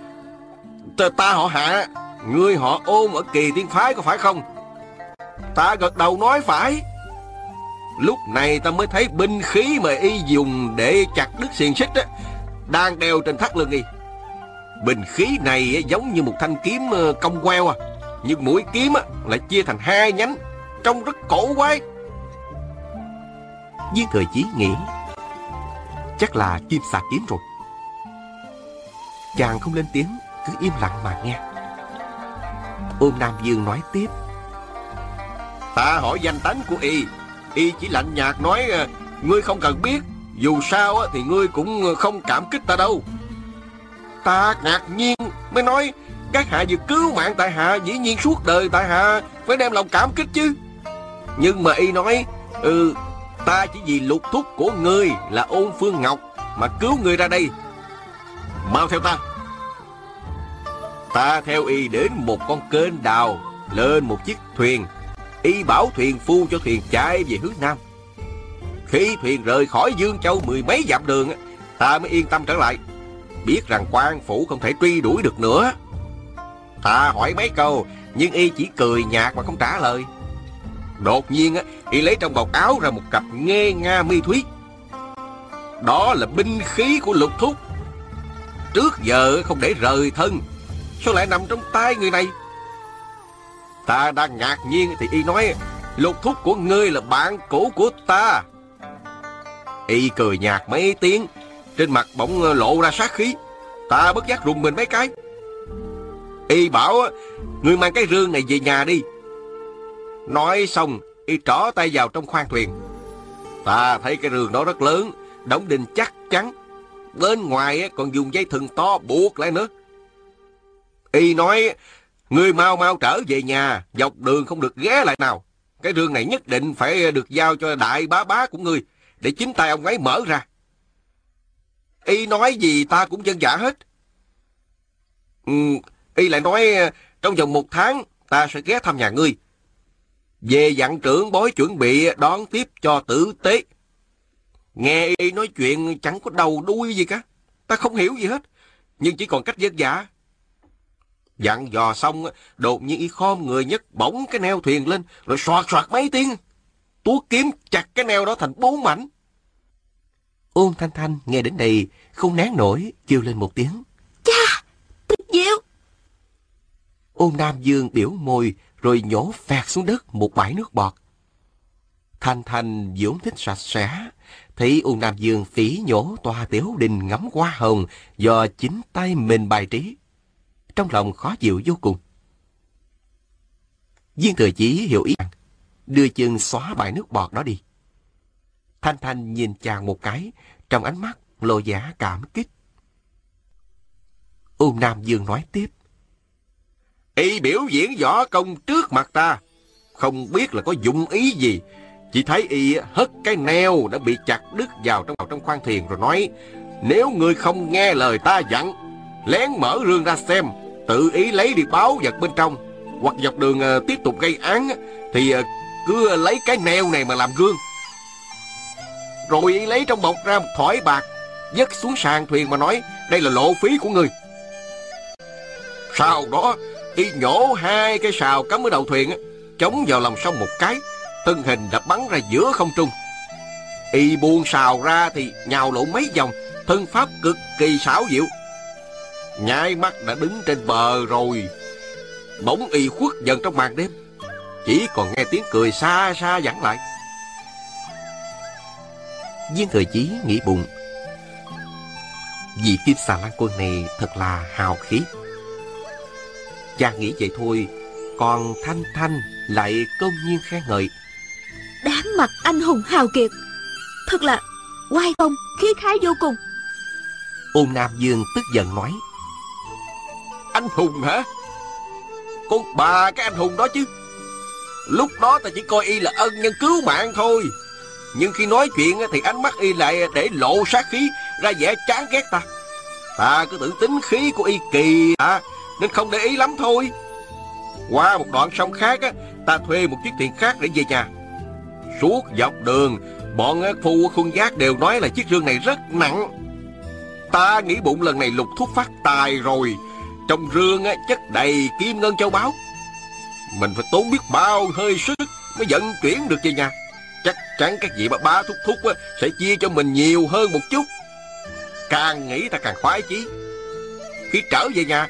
ta, ta họ hạ, người họ ôn ở kỳ tiên phái có phải không? Ta gật đầu nói phải. Lúc này ta mới thấy binh khí mà y dùng để chặt đứt xiềng xích á, đang đeo trên thắt lưng y. Bình khí này giống như một thanh kiếm ờ, cong queo à. Nhưng mũi kiếm lại chia thành hai nhánh, Trông rất cổ quái. Viên thời chí nghĩ, Chắc là kim xà kiếm rồi. Chàng không lên tiếng, Cứ im lặng mà nghe. Ôn Nam Dương nói tiếp. Ta hỏi danh tánh của y. Y chỉ lạnh nhạt nói ờ, Ngươi không cần biết. Dù sao thì ngươi cũng không cảm kích ta đâu. Ta ngạc nhiên, mới nói Các hạ vừa cứu mạng tại hạ, Dĩ nhiên suốt đời tại hạ, Phải đem lòng cảm kích chứ. Nhưng mà y nói Ừ Ta chỉ vì lục thúc của ngươi Là ôn phương ngọc Mà cứu ngươi ra đây. Mau theo ta. Ta theo y đến một con kênh đào, Lên một chiếc thuyền. Y bảo thuyền phu cho thuyền chạy về hướng Nam. Khi thuyền rời khỏi Dương Châu mười mấy dặm đường Ta mới yên tâm trở lại biết rằng quan phủ không thể truy đuổi được nữa. Ta hỏi mấy câu, nhưng y chỉ cười nhạt mà không trả lời. Đột nhiên, y lấy trong bọc áo ra một cặp nghe nga mi thúy. Đó là binh khí của lục thúc. Trước giờ không để rời thân, sao lại nằm trong tay người này? Ta đang ngạc nhiên thì y nói, lục thúc của ngươi là bạn cũ của ta. Y cười nhạt mấy tiếng, trên mặt bỗng ờ, lộ ra sát khí. Ta bất giác rùng mình mấy cái. Y bảo ờ, Ngươi mang cái rương này về nhà đi. Nói xong, Y trỏ tay vào trong khoang thuyền. Ta thấy cái rương đó rất lớn, Đóng đinh chắc chắn. Bên ngoài ờ, còn dùng dây thừng to buộc lại nữa. Y nói, Ngươi mau mau trở về nhà, Dọc đường không được ghé lại nào. Cái rương này nhất định phải được giao cho đại bá bá của ngươi, Để chính tay ông ấy mở ra. Y nói gì ta cũng dân giả hết. Ừ, y lại nói ờ, trong vòng một tháng ta sẽ ghé thăm nhà ngươi. Về dặn trưởng bối chuẩn bị đón tiếp cho tử tế. Nghe y nói chuyện chẳng có đầu đuôi gì cả. Ta không hiểu gì hết. Nhưng chỉ còn cách dân giả. Dặn dò xong, đột nhiên y khom người nhấc bổng cái neo thuyền lên, rồi soạt soạt mấy tiếng. Tuốt kiếm chặt cái neo đó thành bốn mảnh. Ôn Thanh Thanh nghe đến đây, không nén nổi, kêu lên một tiếng. Cha, tuyệt diệu. Ôn Nam Dương biểu môi, rồi nhổ phạt xuống đất một bãi nước bọt. Thanh Thanh vốn thích sạch sẽ, thấy ôn Nam Dương phỉ nhổ tòa tiểu đình ngắm hoa hồng do chính tay mình bài trí. Trong lòng khó chịu vô cùng. Viên thừa chí hiểu ý đưa chân xóa bãi nước bọt đó đi. Thanh Thanh nhìn chàng một cái, trong ánh mắt lộ giả cảm kích. Ôn Nam Dương nói tiếp. Y biểu diễn võ công trước mặt ta, Không biết là có dụng ý gì Chỉ thấy y hất cái neo đã bị chặt đứt vào trong vào trong khoang thiền rồi nói Nếu ngươi không nghe lời ta dặn Lén mở rương ra xem Tự ý lấy đi báo vật bên trong Hoặc dọc đường uh, tiếp tục gây án Thì uh, cứ lấy cái neo này mà làm gương Rồi y lấy trong bọc ra một thỏi bạc Dứt xuống sàn thuyền mà nói, Đây là lộ phí của ngươi Sau đó, Y nhổ hai cái sào cắm ở đầu thuyền Chống vào lòng sông một cái, Thân hình đã bắn ra giữa không trung. Y buông sào ra thì nhào lộn mấy vòng, Thân pháp cực kỳ xảo diệu. Nhai mắt đã đứng trên bờ rồi. Bỗng y khuất dần trong màn đêm, Chỉ còn nghe tiếng cười xa xa vẳng lại. Viên thời chí nghĩ bụng Vị kim xà lan quân này thật là hào khí. Chàng nghĩ vậy thôi Còn Thanh Thanh lại công nhiên khen ngợi. Đáng mặt anh hùng hào kiệt Thật là oai công khí khái vô cùng. Ôn Nam Dương tức giận nói Anh hùng hả? Con bà cái anh hùng đó chứ. Lúc đó ta chỉ coi y là ân nhân cứu mạng thôi. Nhưng khi nói chuyện thì ánh mắt y lại để lộ sát khí ra vẻ chán ghét ta. Ta cứ tưởng tính khí của y kỳ à, Nên không để ý lắm thôi. Qua một đoạn sông khác á, Ta thuê một chiếc thuyền khác để về nhà. Suốt dọc đường Bọn phu khuôn giác đều nói là chiếc rương này rất nặng. Ta nghĩ bụng lần này lục thuốc phát tài rồi. Trong rương á, chất đầy kim ngân châu báu. Mình phải tốn biết bao hơi sức Mới vận chuyển được về nhà. Chắc chắn các vị bà ba thúc thúc á, Sẽ chia cho mình nhiều hơn một chút. Càng nghĩ ta càng khoái chí. Khi trở về nhà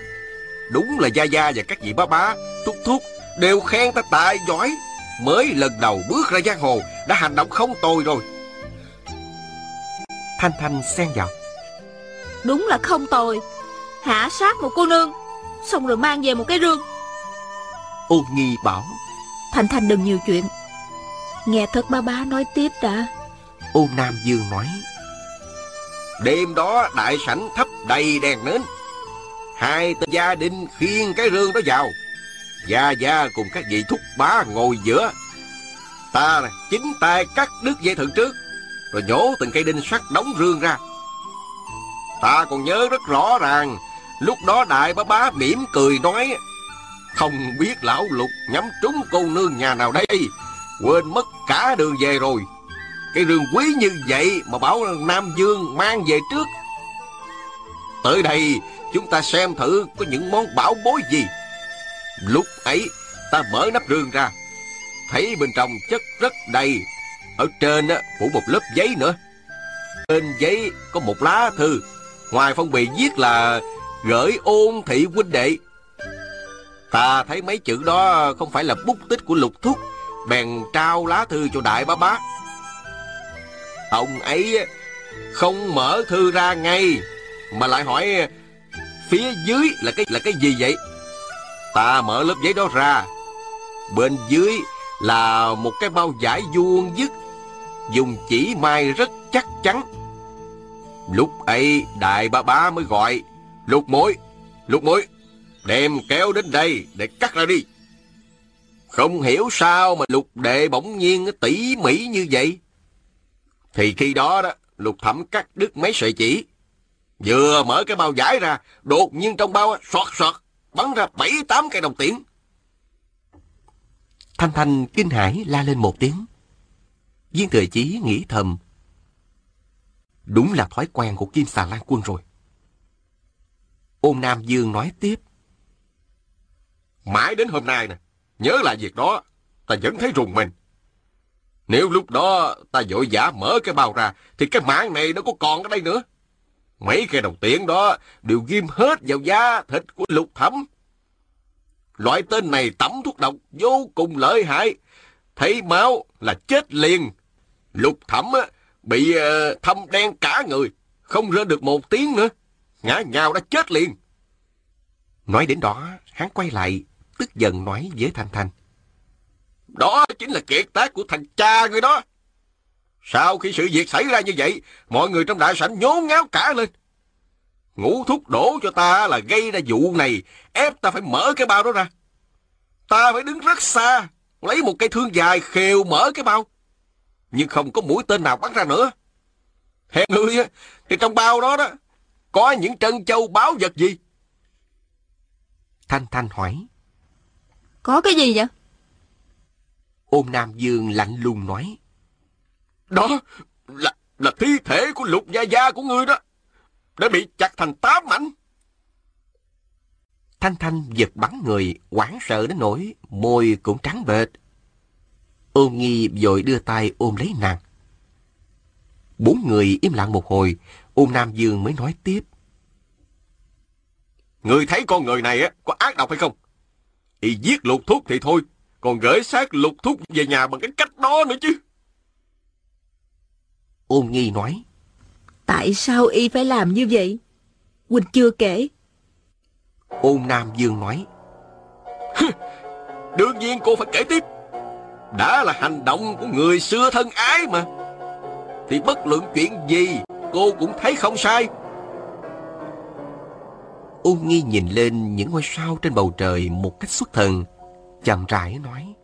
Đúng là Gia Gia và các vị bá bá Thúc thúc đều khen ta tài giỏi. Mới lần đầu bước ra giang hồ Đã hành động không tồi rồi. Thanh Thanh xen vào. Đúng là không tồi. Hạ sát một cô nương Xong rồi mang về một cái rương. Ôn nghi bảo. Thành Thành đừng nhiều chuyện. Nghe thật ba bá nói tiếp đã. Ôn Nam Dương nói Đêm đó đại sảnh thấp đầy đèn nến. Hai tên gia đình khiêng cái rương đó vào. Gia Gia cùng các vị thúc bá ngồi giữa. Ta chính tay cắt đứt dây thừng trước, Rồi nhổ từng cây đinh sắt đóng rương ra. Ta còn nhớ rất rõ ràng, Lúc đó đại bá bá mỉm cười nói, Không biết lão lục nhắm trúng cô nương nhà nào đây, Quên mất cả đường về rồi. Cái rương quý như vậy mà bảo Nam Dương mang về trước. Tới đây chúng ta xem thử có những món bảo bối gì. Lúc ấy ta mở nắp rương ra. Thấy bên trong chất rất đầy. Ở trên á, phủ một lớp giấy nữa. Trên giấy có một lá thư. Ngoài phong bì viết là Gửi ôn thị huynh đệ. Ta thấy mấy chữ đó không phải là bút tích của lục thúc Bèn trao lá thư cho đại bá bá. Ông ấy không mở thư ra ngay Mà lại hỏi Phía dưới là cái là cái gì vậy? Ta mở lớp giấy đó ra. Bên dưới là một cái bao giải vuông dứt Dùng chỉ mai rất chắc chắn. Lúc ấy đại ba bá mới gọi Lục mối, Lục mối, Đem kéo đến đây để cắt ra đi. Không hiểu sao mà lục đệ bỗng nhiên tỉ mỉ như vậy. Thì khi đó đó Lục thẩm cắt đứt mấy sợi chỉ Vừa mở cái bao giải ra Đột nhiên trong bao soạt soạt Bắn ra bảy tám cây đồng tiền Thanh Thanh kinh hãi la lên một tiếng Viên thừa chí nghĩ thầm Đúng là thói quen của Kim Xà Lan Quân rồi. Ôn Nam Dương nói tiếp. Mãi đến hôm nay nè, nhớ lại việc đó, ta vẫn thấy rùng mình. Nếu lúc đó ta vội vã mở cái bao ra, thì cái mạng này nó có còn ở đây nữa. Mấy cây đồng tiền đó đều ghim hết vào da thịt của lục thẩm. Loại tên này tẩm thuốc độc vô cùng lợi hại. Thấy máu là chết liền. Lục thẩm á, bị ờ, thâm đen cả người, không rơi được một tiếng nữa. Ngã nhào đã chết liền. Nói đến đó, hắn quay lại, tức giận nói với Thanh Thanh. Đó chính là kiệt tác của thằng cha người đó. Sau khi sự việc xảy ra như vậy, mọi người trong đại sảnh nhốn nháo cả lên. Ngũ thúc đổ cho ta là gây ra vụ này, ép ta phải mở cái bao đó ra. Ta phải đứng rất xa, lấy một cây thương dài khều mở cái bao. Nhưng không có mũi tên nào bắn ra nữa. Theo ngươi á, thì trong bao đó đó, có những trân châu báo vật gì? Thanh Thanh hỏi. Có cái gì vậy? Ôn Nam Dương lạnh lùng nói. Đó là, là thi thể của lục gia gia của ngươi đó. Đã bị chặt thành tám mảnh. Thanh Thanh giật bắn người, hoảng sợ đến nỗi môi cũng trắng bệch. Ôn nghi vội đưa tay ôm lấy nàng. Bốn người im lặng một hồi, ôn Nam Dương mới nói tiếp. Người thấy con người này á có ác độc hay không? Y giết lục thuốc thì thôi, còn gửi xác lục thúc về nhà bằng cái cách đó nữa chứ. Ôn nghi nói. Tại sao y phải làm như vậy? Quỳnh chưa kể. Ôn Nam Dương nói. Đương nhiên cô phải kể tiếp. Đã là hành động của người xưa thân ái mà. Thì bất luận chuyện gì, cô cũng thấy không sai. Ôn nghi nhìn lên những ngôi sao trên bầu trời một cách xuất thần, chậm rãi nói.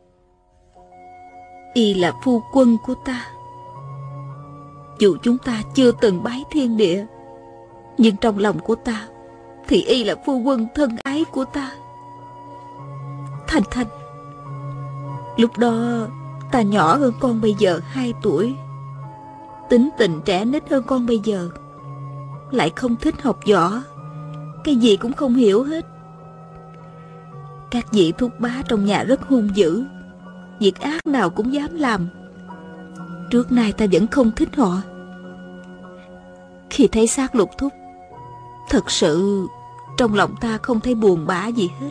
Y là phu quân của ta. Dù chúng ta chưa từng bái thiên địa, nhưng trong lòng của ta, thì Y là phu quân thân ái của ta. Thanh Thanh, lúc đó ta nhỏ hơn con bây giờ 2 tuổi. Tính tình trẻ nít hơn con bây giờ. Lại không thích học võ cái gì cũng không hiểu hết các vị thúc bá trong nhà rất hung dữ. Việc ác nào cũng dám làm. Trước nay ta vẫn không thích họ. Khi thấy xác lục thúc, Thật sự Trong lòng ta không thấy buồn bã gì hết.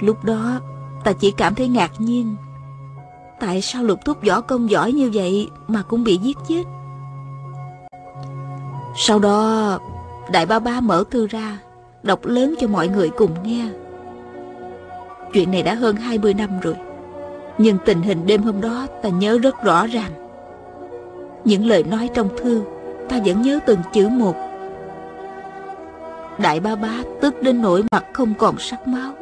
Lúc đó, Ta chỉ cảm thấy ngạc nhiên. Tại sao lục thúc võ công giỏi như vậy Mà cũng bị giết chết? Sau đó, Đại ba ba mở thư ra, Đọc lớn cho mọi người cùng nghe. Chuyện này đã hơn 20 năm rồi. Nhưng tình hình đêm hôm đó ta nhớ rất rõ ràng. Những lời nói trong thư, Ta vẫn nhớ từng chữ một. Đại ba ba tức đến nỗi mặt không còn sắc máu.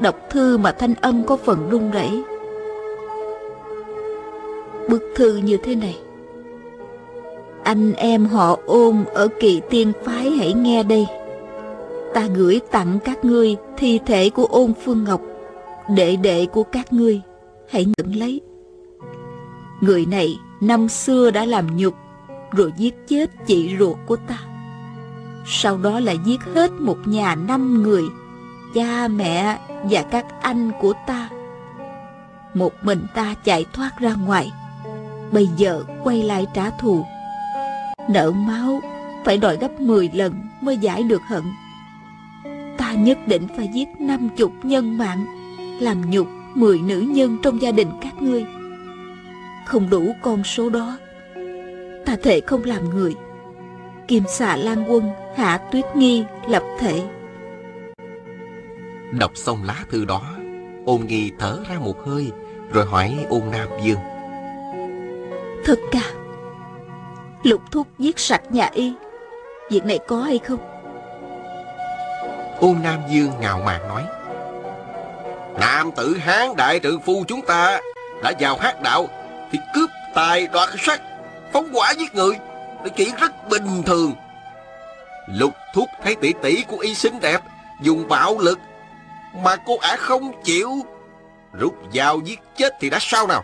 Đọc thư mà thanh âm có phần run rẩy. Bức thư như thế này. Anh em họ ôm ở kỳ tiên phái hãy nghe đây. Ta gửi tặng các ngươi thi thể của ôn phương ngọc, Đệ đệ của các ngươi. Hãy nhận lấy. Người này năm xưa đã làm nhục, Rồi giết chết chị ruột của ta. Sau đó là giết hết một nhà năm người, Cha, mẹ và các anh của ta. Một mình ta chạy thoát ra ngoài, Bây giờ quay lại trả thù. Nợ máu phải đòi gấp 10 lần mới giải được hận. Ta nhất định phải giết năm chục nhân mạng Làm nhục 10 nữ nhân trong gia đình các ngươi. Không đủ con số đó Ta thể không làm người. Kim xà lan quân Hạ tuyết nghi lập thể. Đọc xong lá thư đó Ôn nghi thở ra một hơi Rồi hỏi ôn Nam Dương. Thật cả. Lục thúc giết sạch nhà y. Việc này có hay không Ôn Nam Dương ngạo mạn nói. Nam tử Hán đại trượng phu chúng ta Đã vào hát đạo Thì cướp tài đoạt sắc Phóng quả giết người Là chuyện rất bình thường. Lục thúc thấy tỷ tỷ của y xinh đẹp Dùng bạo lực Mà cô ả không chịu Rút dao giết chết thì đã sao nào?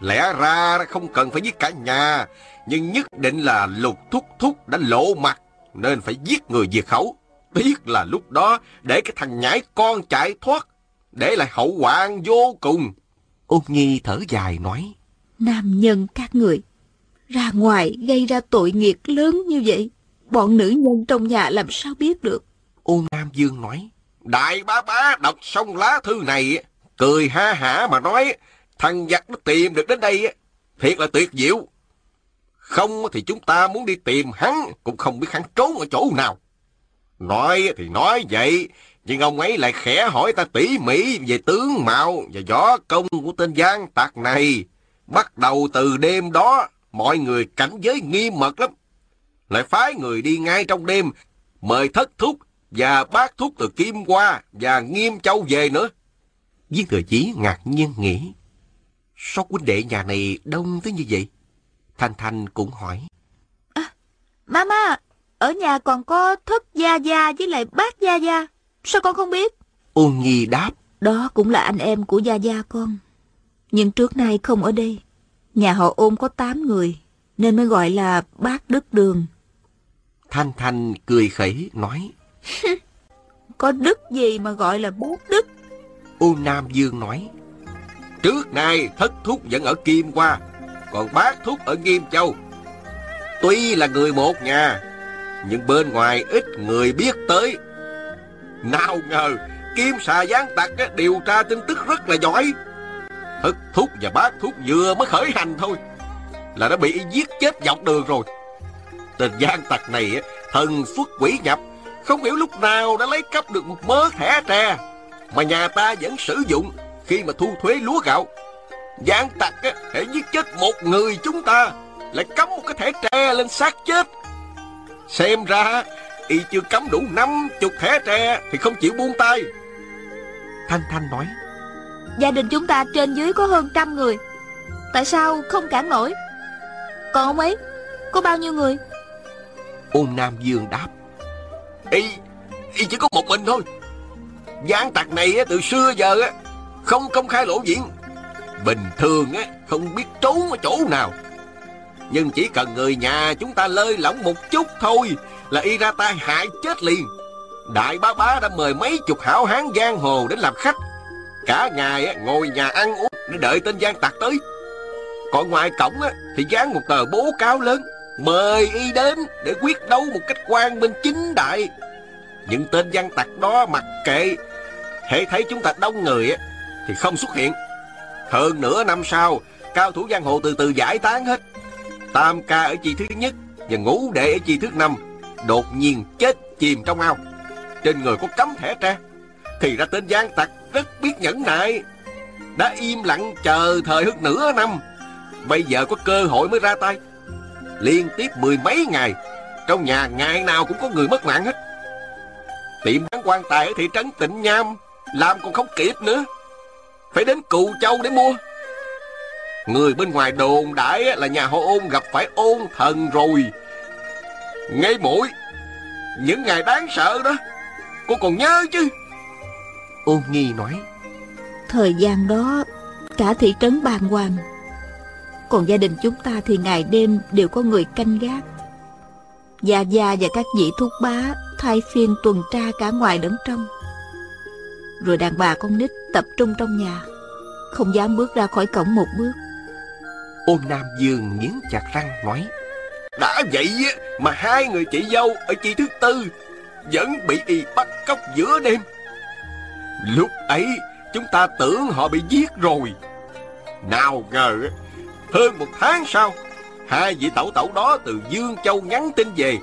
Lẽ ra không cần phải giết cả nhà, nhưng nhất định là lục thúc thúc đã lộ mặt, nên phải giết người diệt khẩu. Tiếc là lúc đó để cái thằng nhãi con chạy thoát, để lại hậu quả vô cùng. Ôn Nhi thở dài nói. Nam nhân các người, ra ngoài gây ra tội nghiệt lớn như vậy, bọn nữ nhân trong nhà làm sao biết được. Ôn Nam Dương nói. Đại bá bá đọc xong lá thư này, cười ha hả mà nói, Thằng giặc nó tìm được đến đây, thiệt là tuyệt diệu. Không thì chúng ta muốn đi tìm hắn, cũng không biết hắn trốn ở chỗ nào. Nói thì nói vậy, nhưng ông ấy lại khẽ hỏi ta tỉ mỉ về tướng mạo và gió công của tên Giang Tạc này. Bắt đầu từ đêm đó, mọi người cảnh giới nghiêm mật lắm. Lại phái người đi ngay trong đêm, mời thất thúc và bác thúc từ Kim qua và Nghiêm Châu về nữa. Viên thừa chí ngạc nhiên nghĩ. Sao huynh đệ nhà này đông tới như vậy? Thanh Thanh cũng hỏi. À, Mama, ở nhà còn có thất gia gia với lại bác gia gia. Sao con không biết? Ôn Nhi đáp. Đó cũng là anh em của gia gia con. Nhưng trước nay không ở đây. Nhà họ ôn có 8 người, nên mới gọi là bác Đức Đường. Thanh Thanh cười khẩy nói. có đức gì mà gọi là bác Đức? U Nam Dương nói. Trước nay thất thúc vẫn ở Kim Hoa, còn bác thúc ở Nghiêm Châu. Tuy là người một nhà, nhưng bên ngoài ít người biết tới. Nào ngờ, Kim xà gián tặc điều tra tin tức rất là giỏi. Thức thúc và bác thúc vừa mới khởi hành thôi, là đã bị giết chết dọc đường rồi. Tên gian tặc này thần xuất quỷ nhập, không hiểu lúc nào đã lấy cắp được một mớ thẻ tre mà nhà ta vẫn sử dụng khi mà thu thuế lúa gạo. Gián tặc hãy giết chết một người chúng ta, lại cắm một cái thẻ tre lên xác chết. Xem ra, y chưa cắm đủ năm chục thẻ tre thì không chịu buông tay. Thanh Thanh nói. Gia đình chúng ta trên dưới có hơn trăm người. Tại sao không cản nổi? Còn ông ấy, có bao nhiêu người? Ôn Nam Dương đáp. Y, y chỉ có một mình thôi. Gián tặc này từ xưa giờ không công khai lộ diện Bình thường á không biết trốn ở chỗ nào nhưng chỉ cần người nhà chúng ta lơi lỏng một chút thôi Là y ra tay hại chết liền. Đại bá bá đã mời mấy chục hảo hán giang hồ đến làm khách. Cả ngày ngồi nhà ăn uống để đợi tên gian tặc tới. Còn ngoài cổng thì dán một tờ bố cáo lớn. Mời y đến để quyết đấu một cách quan minh chính đại. Những tên gian tặc đó mặc kệ. Hệ thấy chúng ta đông người thì không xuất hiện. Hơn nửa năm sau, Cao thủ giang hồ từ từ giải tán hết. Tam ca ở chi thứ nhất Và ngũ đệ ở chi thứ năm Đột nhiên chết chìm trong ao. Trên người có cấm thẻ tre, Thì ra tên gian tặc rất biết nhẫn nại. Đã im lặng chờ thời hơn nửa năm, Bây giờ có cơ hội mới ra tay. Liên tiếp mười mấy ngày, Trong nhà ngày nào cũng có người mất mạng hết. Tiệm bán quan tài ở thị trấn Tịnh Nham Làm còn không kịp nữa. Phải đến Cù Châu để mua. Người bên ngoài đồn đại là nhà họ ôn gặp phải ôn thần rồi. Ngay mũi Những ngày đáng sợ đó, Cô còn nhớ chứ? Ôn nghi nói, Thời gian đó, Cả thị trấn bàn hoàng. Còn gia đình chúng ta thì ngày đêm Đều có người canh gác. Gia Gia và các vị thúc bá Thay phiên tuần tra cả ngoài lẫn trong. Rồi đàn bà con nít tập trung trong nhà, Không dám bước ra khỏi cổng một bước. Ôn Nam Dương nghiến chặt răng nói, Đã vậy mà hai người chị dâu ở chi thứ tư Vẫn bị y bắt cóc giữa đêm. Lúc ấy, chúng ta tưởng họ bị giết rồi. Nào ngờ, Hơn một tháng sau, Hai vị tẩu tẩu đó từ Dương Châu nhắn tin về,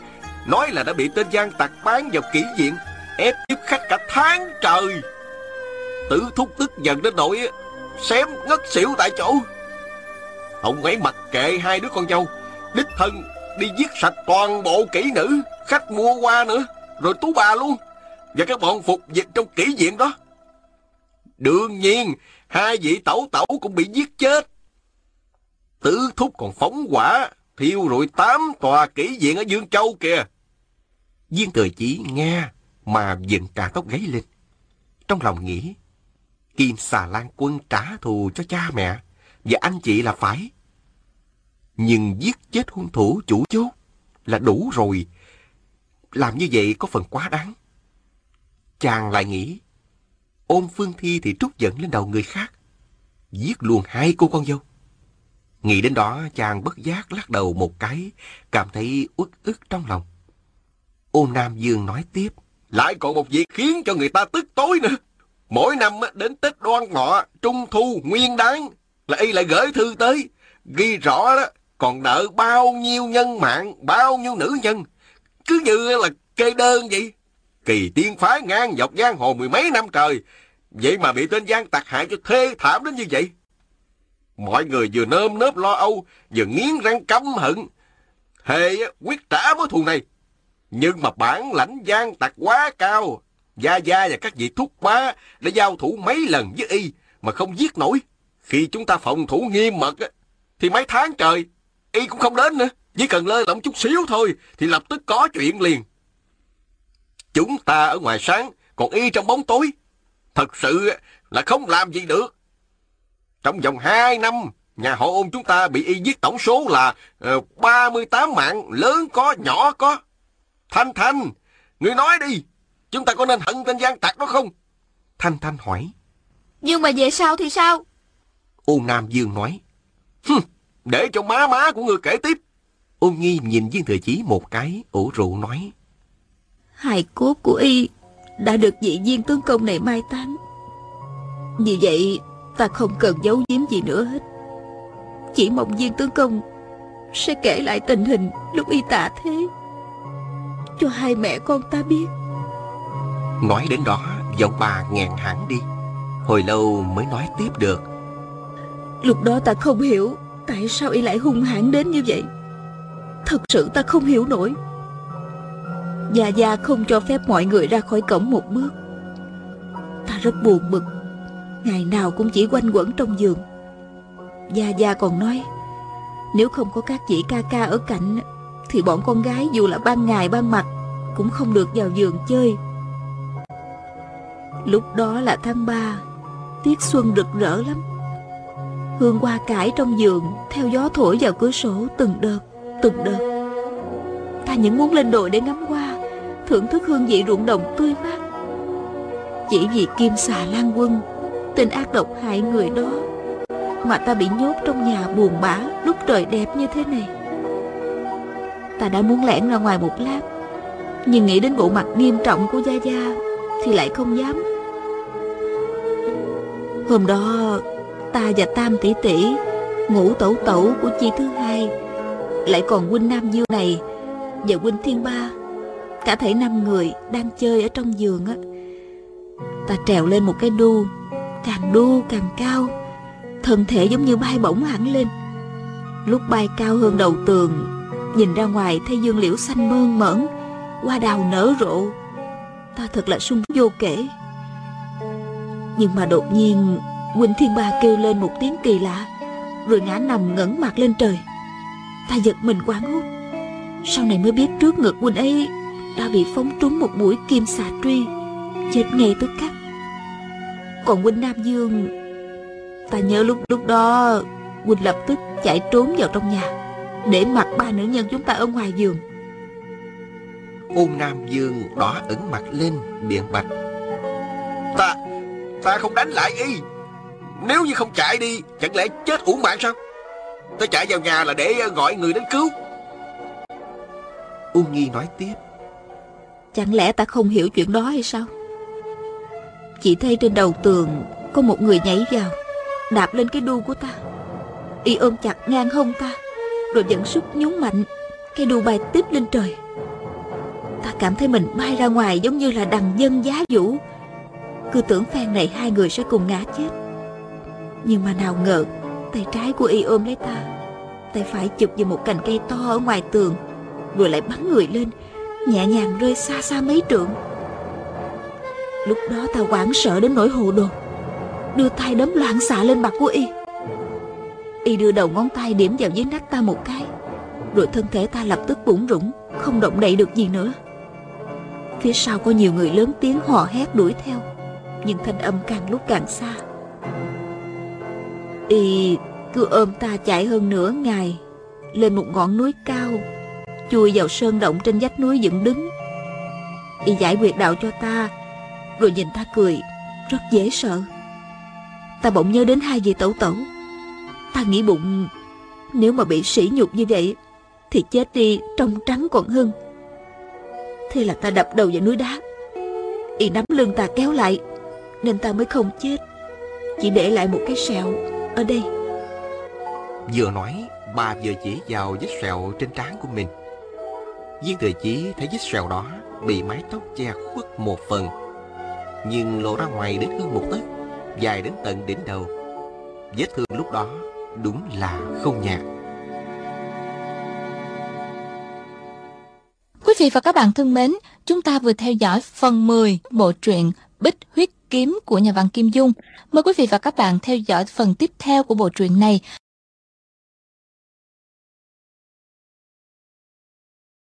Nói là đã bị tên gian tặc bán vào kỹ viện, Ép tiếp khách cả tháng trời. Tử thúc tức giận đến nỗi Xém ngất xỉu tại chỗ. Hồng ấy mặc kệ hai đứa con dâu. Đích thân đi giết sạch toàn bộ kỹ nữ, Khách mua qua nữa, Rồi tú bà luôn. Và các bọn phục dịch trong kỹ viện đó. Đương nhiên, Hai vị tẩu tẩu cũng bị giết chết. Tứ thúc còn phóng hỏa, Thiêu rụi tám tòa kỹ viện ở Dương Châu kìa. Viên thời chỉ nghe Mà dựng cả tóc gáy lên. Trong lòng nghĩ, Kim xà lan quân trả thù cho cha mẹ, và anh chị là phải. Nhưng giết chết hung thủ chủ chốt là đủ rồi. Làm như vậy có phần quá đáng. Chàng lại nghĩ, ôm Phương Thi thì trút giận lên đầu người khác. Giết luôn hai cô con dâu. Nghĩ đến đó chàng bất giác lắc đầu một cái, cảm thấy uất ức trong lòng. Ôn Nam Dương nói tiếp. Lại còn một việc khiến cho người ta tức tối nữa. Mỗi năm đến Tết đoan ngọ, trung thu, nguyên đáng là y lại gửi thư tới. Ghi rõ đó, còn nợ bao nhiêu nhân mạng, bao nhiêu nữ nhân. Cứ như là kê đơn vậy. Kỳ tiên phái ngang dọc giang hồ mười mấy năm trời. Vậy mà bị tên gian tặc hại cho thê thảm đến như vậy. Mọi người vừa nơm nớp lo âu, vừa nghiến răng căm hận. Hề quyết trả mối thù này. Nhưng mà bản lãnh gian tặc quá cao, Gia Gia và các vị thúc bá đã giao thủ mấy lần với y mà không giết nổi. Khi chúng ta phòng thủ nghiêm mật thì mấy tháng trời y cũng không đến nữa. Chỉ cần lơ lỏng chút xíu thôi thì lập tức có chuyện liền. Chúng ta ở ngoài sáng, còn y trong bóng tối. Thật sự là không làm gì được. Trong vòng 2 năm, nhà họ ôn chúng ta bị y giết tổng số là uh, ờ, 38 mạng, lớn có, nhỏ có. Thanh Thanh, người nói đi, chúng ta có nên hận tên gian tặc đó không? Thanh Thanh hỏi. Nhưng mà về sau thì sao? Ôn Nam Dương nói. Hừm, để cho má má của người kể tiếp. Ôn Nhi nhìn viên thừa chí một cái, ủ rượu nói. Hài cốt của y đã được vị viên tướng công này mai táng. Vì vậy, ta không cần giấu giếm gì nữa hết. Chỉ mong viên tướng công sẽ kể lại tình hình lúc y tạ thế. Cho hai mẹ con ta biết. Nói đến đó, giọng bà ngàn hẳn đi. Hồi lâu mới nói tiếp được. Lúc đó ta không hiểu tại sao y lại hung hãn đến như vậy. Thật sự ta không hiểu nổi. Gia Gia không cho phép mọi người ra khỏi cổng một bước. Ta rất buồn bực. Ngày nào cũng chỉ quanh quẩn trong giường. Gia Gia còn nói, Nếu không có các chị ca ca ở cạnh, Thì bọn con gái dù là ban ngày ban mặt Cũng không được vào giường chơi. Lúc đó là tháng 3 Tiết xuân rực rỡ lắm. Hương hoa cải trong giường, Theo gió thổi vào cửa sổ từng đợt từng đợt. Ta những muốn lên đồi để ngắm hoa, Thưởng thức hương vị ruộng đồng tươi mát. Chỉ vì kim xà lan quân Tên ác độc hại người đó, Mà ta bị nhốt trong nhà buồn bã Lúc trời đẹp như thế này. Ta đã muốn lẻn ra ngoài một lát, Nhưng nghĩ đến bộ mặt nghiêm trọng của Gia Gia Thì lại không dám. Hôm đó Ta và Tam tỷ tỷ, ngũ tẩu tẩu của chi thứ hai, lại còn huynh Nam Dương này Và huynh Thiên Ba, Cả thể năm người đang chơi ở trong giường á. Ta trèo lên một cái đu, Càng đu càng cao, Thân thể giống như bay bổng hẳn lên. Lúc bay cao hơn đầu tường, Nhìn ra ngoài thấy dương liễu xanh mơn mởn, Hoa đào nở rộ. Ta thật là sung vô kể. Nhưng mà đột nhiên Quỳnh Thiên Ba kêu lên một tiếng kỳ lạ, Rồi ngã nằm ngẩng mặt lên trời. Ta giật mình quán hút Sau này mới biết trước ngực Quỳnh ấy Đã bị phóng trúng một mũi kim xà truy, Chết ngay tức khắc. Còn Quỳnh Nam Dương, Ta nhớ lúc lúc đó Quỳnh lập tức chạy trốn vào trong nhà, Để mặc ba nữ nhân chúng ta ở ngoài giường. Ôn Nam Dương đỏ ửng mặt lên Biện bạch. Ta Ta không đánh lại y. Nếu như không chạy đi, Chẳng lẽ chết uổng mạng sao? Tôi chạy vào nhà là để ờ, gọi người đến cứu. Ung Nhi nói tiếp. Chẳng lẽ ta không hiểu chuyện đó hay sao? Chỉ thấy trên đầu tường Có một người nhảy vào, Đạp lên cái đu của ta. Y ôm chặt ngang hông ta, Rồi dẫn sức nhún mạnh, Cái đu bay tiếp lên trời. Ta cảm thấy mình bay ra ngoài Giống như là đằng dân giá vũ. Cứ tưởng phen này hai người sẽ cùng ngã chết. Nhưng mà nào ngờ, Tay trái của y ôm lấy ta. Tay phải chụp vào một cành cây to ở ngoài tường, Rồi lại bắn người lên, Nhẹ nhàng rơi xa xa mấy trượng. Lúc đó ta hoảng sợ đến nỗi hồ đồ, Đưa tay đấm loạn xạ lên mặt của y. Y đưa đầu ngón tay điểm vào dưới nách ta một cái, Rồi thân thể ta lập tức bủng rủng Không động đậy được gì nữa. Phía sau có nhiều người lớn tiếng hò hét đuổi theo, Nhưng thanh âm càng lúc càng xa. Y cứ ôm ta chạy hơn nửa ngày, Lên một ngọn núi cao, Chui vào sơn động trên vách núi dựng đứng. Y giải quyết đạo cho ta, Rồi nhìn ta cười, Rất dễ sợ. Ta bỗng nhớ đến hai vị tẩu tẩu. Ta nghĩ bụng, Nếu mà bị sỉ nhục như vậy, Thì chết đi trong trắng còn hơn. Thế là ta đập đầu vào núi đá. Y nắm lưng ta kéo lại, Nên ta mới không chết, Chỉ để lại một cái sẹo ở đây. Vừa nói Bà vừa chỉ vào vết sẹo trên trán của mình. Viên thừa chí thấy vết sẹo đó Bị mái tóc che khuất một phần Nhưng lộ ra ngoài đến hơn một tấc Dài đến tận đỉnh đầu. Vết thương lúc đó Đúng là không nhạt. Quý vị và các bạn thân mến, chúng ta vừa theo dõi phần 10 bộ truyện Bích Huyết Kiếm của nhà văn Kim Dung. Mời quý vị và các bạn theo dõi phần tiếp theo của bộ truyện này